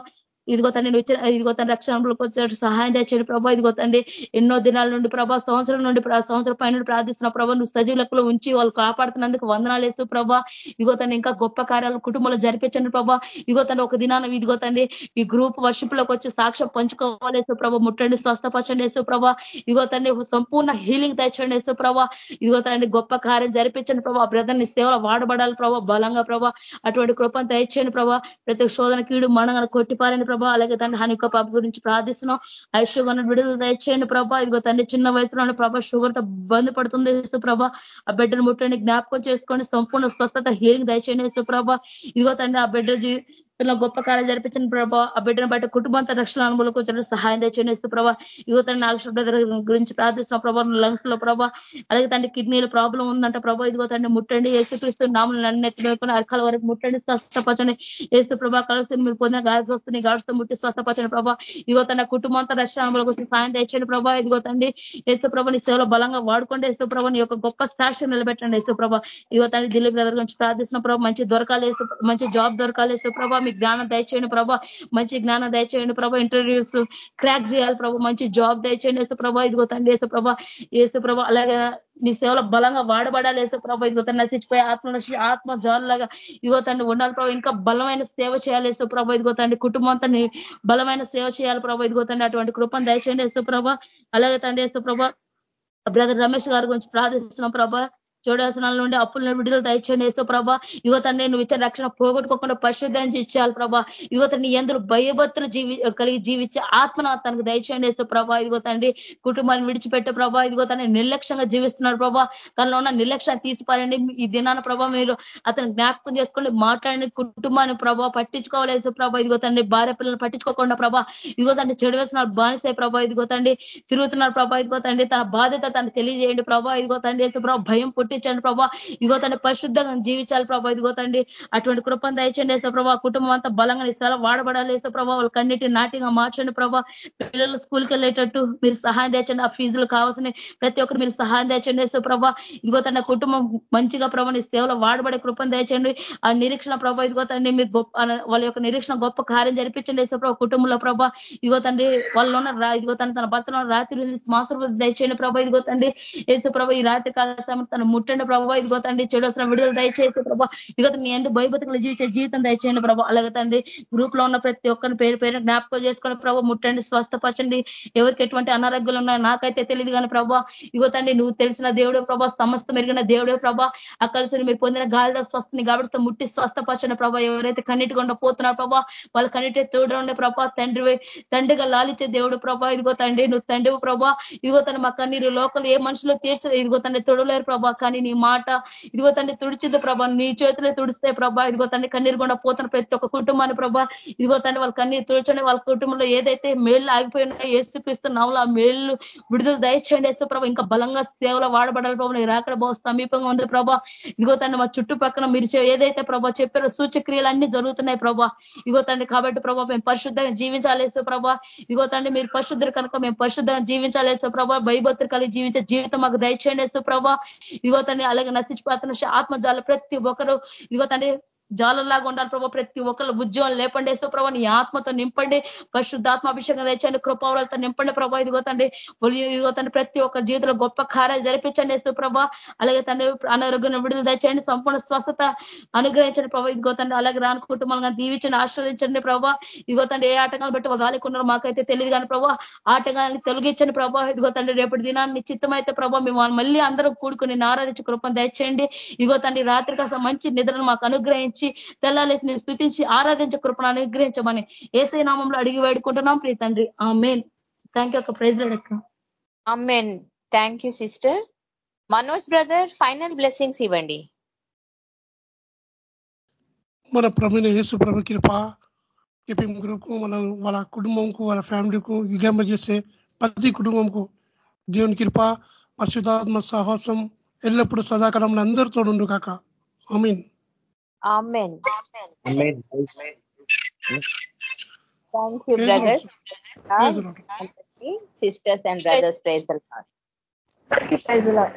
ఇదిగో తండ్రి నువ్వు ఇచ్చిన ఇదిగో తండ్రి రక్షణలోకి వచ్చాడు సహాయం తెచ్చాడు ప్రభా ఇదిగో తండ్రి ఎన్నో దినాల నుండి ప్రభా సంవత్సరం నుండి సంవత్సరం పైన ప్రార్థిస్తున్న ప్రభా నువ్వు సజీవులకు ఉంచి వాళ్ళు కాపాడుతున్నందుకు వందనాలు వేస్తూ ప్రభా ఇదిగో తండ్రి ఇంకా గొప్ప కార్యాలు కుటుంబంలో జరిపించండి ప్రభా ఇదిగో తండ్రి ఒక దినాన ఇదిగో తండ్రి ఈ గ్రూప్ వర్షిప్ లోకి వచ్చి సాక్ష్యం పంచుకోవాలి వేస్తూ ప్రభా ముట్టండి స్వస్థపరచండి వేస్తూ ప్రభా ఇగో తండ్రి సంపూర్ణ హీలింగ్ తెచ్చండి వేస్తూ ప్రభా ఇదిగో తండ్రి గొప్ప కార్యం జరిపించండి ప్రభా బ్రదర్ని సేవలు వాడబడాలి ప్రభా బలంగా ప్రభా అటువంటి కృపను తెచ్చండి ప్రభా ప్రతి శోధన కీడు మనంగా కొట్టిపారని ప్రభా ప్రభా అలాగే తండ్రి హనిక పాప గురించి ప్రార్థిస్తున్నాం ఆ షుగర్ విడుదల దయచేయండి ప్రభా ఇదిగో తండ్రి చిన్న వయసులోనే ప్రభా షుగర్ తో బంధు పడుతుంది ప్రభా ఆ బిడ్డను ముట్టండి జ్ఞాపకం చేసుకోండి సంపూర్ణ స్వస్థత హీలింగ్ దయచేయండి ప్రభా ఇదిగో తండ్రి ఆ బిడ్డ తన గొప్ప కార్యం జరిపించిన ప్రభావ ఆ బిడ్డను బయట కుటుంబంతో రక్షణ అనుభవంలోకి వచ్చిన సహాయం తెచ్చని ఇస్తూ ప్రభా యువత నాగేశ్వర బ్రదర్ గురించి ప్రార్థిస్తున్న ప్రభావం లంగ్స్ లో ప్రభా అలాగే తండ్రి కిడ్నీలో ప్రాబ్లం ఉందంట ప్రభావ ఇదిగో తండ్రి ముట్టండి ఏసుక్రీస్తు నామలు నన్నెత్తుకొని అరకాల వరకు ముట్టండి స్వస్థపరచండి ఏసు ప్రభా కలిసి మీరు పొందిన గాయస్వస్తుని గాడుస్తూ ముట్టి స్వస్థపరచండి ప్రభావ ఇదిగో తన కుటుంబంతో రక్షణ అనుభవంలోకి వచ్చి సహాయం తెచ్చండి ప్రభావ ఇదిగో తండ్రి ఏసు ప్రభా నీ సేవలో బలంగా వాడుకోండి ఏసు ప్రభా యొక్క గొప్ప సాక్షి నిలబెట్టండి ఏసు ప్రభా ఇదిగో తండ్రి దిలీప్ దగ్గర గురించి ప్రార్థిస్తున్న ప్రభావ మంచి దొరకాలి మంచి జాబ్ దొరకాలి ఏసు ప్రభా మీ జ్ఞానం దయచేయండి ప్రభా మంచి జ్ఞానం దయచేయండి ప్రభా ఇంటర్వ్యూస్ క్రాక్ చేయాలి ప్రభా మంచి జాబ్ దయచేయండి వేసు ప్రభా ఇదిగో తండ్రి వేసు ప్రభా వేసు ప్రభా అలాగే నీ సేవలో బలంగా వాడబడాలి వేసే ప్రభా ఇదిగో తను నశించిపోయి ఆత్మ ఆత్మ జాలులాగా ఇదిగో తండ్రి ఉండాలి ప్రభావ ఇంకా బలమైన సేవ చేయాలి వేసే ప్రభా ఇదిగో తండ్రి కుటుంబంతో బలమైన సేవ చేయాలి ప్రభావ ఇదిగో తండ్రి అటువంటి కృపను దయచేయండి వేసే ప్రభా అలాగే తండ్రి వేసే ప్రభా బ్రదర్ రమేష్ గారి గురించి ప్రార్థిస్తున్నాం ప్రభా చూడాల్సిన నుండి అప్పులను విడుదల దయచేయండి వేసో ప్రభా యువత నేను ఇచ్చిన రక్షణ పోగొట్టుకోకుండా పరిశుద్ధం చేయాలి ప్రభా యువతని నీ భయభత్తులు జీవి కలిగి జీవించే ఆత్మను తనకు దయచేయండి వేసో ప్రభా ఇదిగో తండ్రి కుటుంబాన్ని విడిచిపెట్టే ప్రభా ఇదిగో తన నిర్లక్ష్యంగా జీవిస్తున్నాడు ప్రభా తనలో ఉన్న నిర్లక్ష్యాన్ని తీసిపారండి ఈ దినాన ప్రభా మీరు అతను జ్ఞాపకం చేసుకోండి మాట్లాడండి కుటుంబాన్ని ప్రభా వేసో ప్రభా ఇదిగో తండ్రి భార్య పిల్లలను పట్టించుకోకుండా ప్రభా ఇదిగో తండ్రి చెడు వేస్తున్నారు బానిసే ప్రభా ఇదిగో తండ్రి తిరుగుతున్నాడు ప్రభా ఇదిగో తండ్రి తన బాధ్యత తను తెలియజేయండి ప్రభా ఇదిగో తండ్రి ప్రభా భయం పుట్టి నడిపించండి ప్రభా ఇగో తన పరిశుద్ధంగా జీవించాలి ప్రభావ ఇదిగో తండ్రి అటువంటి కృపను దయచండి వేసే ప్రభావ కుటుంబం అంతా బలంగా ఇస్తారా వాడబడాలి వేసే ప్రభావ వాళ్ళ కన్నిటి నాటిగా మార్చండి ప్రభావ పిల్లలు స్కూల్కి వెళ్ళేటట్టు మీరు సహాయం తెచ్చండి ఆ ఫీజులు కావాల్సిన ప్రతి ఒక్కరు మీరు సహాయం తెచ్చండి వేసే ప్రభా ఇదిగో తన కుటుంబం మంచిగా ప్రభావ సేవలో వాడబడే కృపను దయచండి ఆ నిరీక్షణ ప్రభా ఇదిగో తండ్రి మీరు గొప్ప వాళ్ళ యొక్క నిరీక్షణ గొప్ప కార్యం జరిపించండి వేసే ప్రభావ కుటుంబంలో ప్రభావ ఇదిగో తండ్రి వాళ్ళు ఉన్న ఇదిగో తన తన భర్తలో రాత్రి మాస దయచేయండి ప్రభా ఇదిగో తండ్రి ఏసు ప్రభా ఈ రాత్రి కాల సమయం తన ముట్టి ముట్టండి ప్రభావ ఇదిగో తండ్రి చెడు విడుదల దయచేసి ప్రభావ ఇదిగో నీ ఎందుకు భయబతుకులు జీవించే జీవితం దయచేయండి ప్రభావ అలాగే తండ్రి గ్రూప్ లో ఉన్న ప్రతి ఒక్కరిని పేరు పేరు జ్ఞాపకం చేసుకుని ప్రభావ ముట్టండి స్వస్థపరచండి ఎవరికి ఎటువంటి అనారోగ్యాలు ఉన్నాయో నాకైతే తెలియదు కానీ ప్రభావ ఇదిగో తండ్రి నువ్వు తెలిసిన దేవుడే ప్రభావ సమస్త మెరిగిన దేవుడే ప్రభా అక్కడిసి మీరు పొందిన గాలిలో స్వస్థని కాబట్టి ముట్టి స్వస్థపరచండి ప్రభావ ఎవరైతే కన్నిటికొండ పోతున్నారు ప్రభావ వాళ్ళ కన్నిటి తోడు ఉండే ప్రభా తండ్రి తండ్రిగా లాలిచ్చే దేవుడు ప్రభా ఇదిగో తండ్రి నువ్వు తండ్రి ప్రభా ఇదిగో తన మా కన్నీరు లోకల్ ఏ మనుషులు తీర్చలేదు ఇదిగో తండ్రి తొడలేరు ప్రభా కానీ కానీ నీ మాట ఇదిగో తండ్రి తుడిచింది ప్రభా నీ చేతులే తుడిస్తే ప్రభా ఇదిగో తండ్రి కన్నీరు గుండా పోతున్న ప్రతి ఒక్క కుటుంబాన్ని ప్రభా ఇదిగో తండ్రి వాళ్ళ కన్నీరు తుడిచండి వాళ్ళ కుటుంబంలో ఏదైతే మేళ్ళు ఆగిపోయినా ఏసుక్రీస్తు నావులు ఆ మేళ్ళు విడుదల దయచేయండి వేస్తూ ప్రభా ఇంకా బలంగా సేవలో వాడబడాలి ప్రభా నీ రాకడ బహు సమీపంగా ఉంది ప్రభా ఇదిగో తండ్రి మా చుట్టుపక్కల మీరు ఏదైతే ప్రభా చెప్పారో సూచక్రియలు అన్ని జరుగుతున్నాయి ప్రభా ఇదిగో తండ్రి కాబట్టి ప్రభా మేము పరిశుద్ధంగా జీవించాలేసో ప్రభా ఇదిగో తండ్రి మీరు పరిశుద్ధులు కనుక మేము పరిశుద్ధంగా జీవించాలేసో ప్రభా భయభక్తులు కలిగి జీవించే జీవితం మాకు దయచేయండి వేస్తూ ప్రభా ఇదిగో ఇదిగో తండ్రి అలాగే నశించిపోతున్న ఆత్మజాల ప్రతి ఒక్కరు ఇదిగో తండ్రి జాలర్లాగా ఉండాలి ప్రభావ ప్రతి ఒక్కరు ఉద్యోగం లేపండి వేసో ప్రభావ నీ ఆత్మతో నింపండి అభిషేకం తెచ్చండి కృపావరాలతో నింపండి ప్రభావ ఇదిగోతండి ఇదిగోతండి ప్రతి ఒక్క జీవితంలో గొప్ప కార్యాలు జరిపించండి వేసు అలాగే తన అనారోగ్యం విడుదల తెచ్చండి సంపూర్ణ స్వస్థత అనుగ్రహించండి ప్రభావ ఇదిగోతండి అలాగే రాను కుటుంబాలను దీవించండి ఆశ్రవదించండి ప్రభావ ఇదిగోతండి ఏ ఆటకాలు బట్టి వాళ్ళకున్నారు మాకైతే తెలియదు కానీ ప్రభావ ఆటగాళ్ళని తొలగించండి ప్రభావ ఇదిగోతండి రేపటి దినాన్ని చిత్తమైతే ప్రభావ మేము మళ్ళీ అందరూ కూడుకుని ఆరాధించి కృపను దయచేయండి ఇదిగోతండి కాస్త మంచి నిద్రను మాకు అనుగ్రహించి లేచి తెల్లాలేసి నేను స్థుతించి ఆరాధించే కృపను అనుగ్రహించమని ఏసై నామంలో అడిగి వేడుకుంటున్నాం ప్రీ తండ్రి ఆ మెయిన్ థ్యాంక్ యూ ఒక praise అడక్క amen thank you sister Manoj brother final blessings ఇవ్వండి మన ప్రభుని యేసు ప్రభు కృప ఏపీఎం మన వాళ్ళ కుటుంబంకు వాళ్ళ ఫ్యామిలీకు విజ్ఞాపన చేసే ప్రతి కుటుంబంకు దేవుని కృప పరిశుధాత్మ సాహసం ఎల్లప్పుడూ సదాకాలంలో అందరితో ఉండు కాక I mean Amen. Amen. Thank you, brothers. Sisters and brothers, praise the Lord.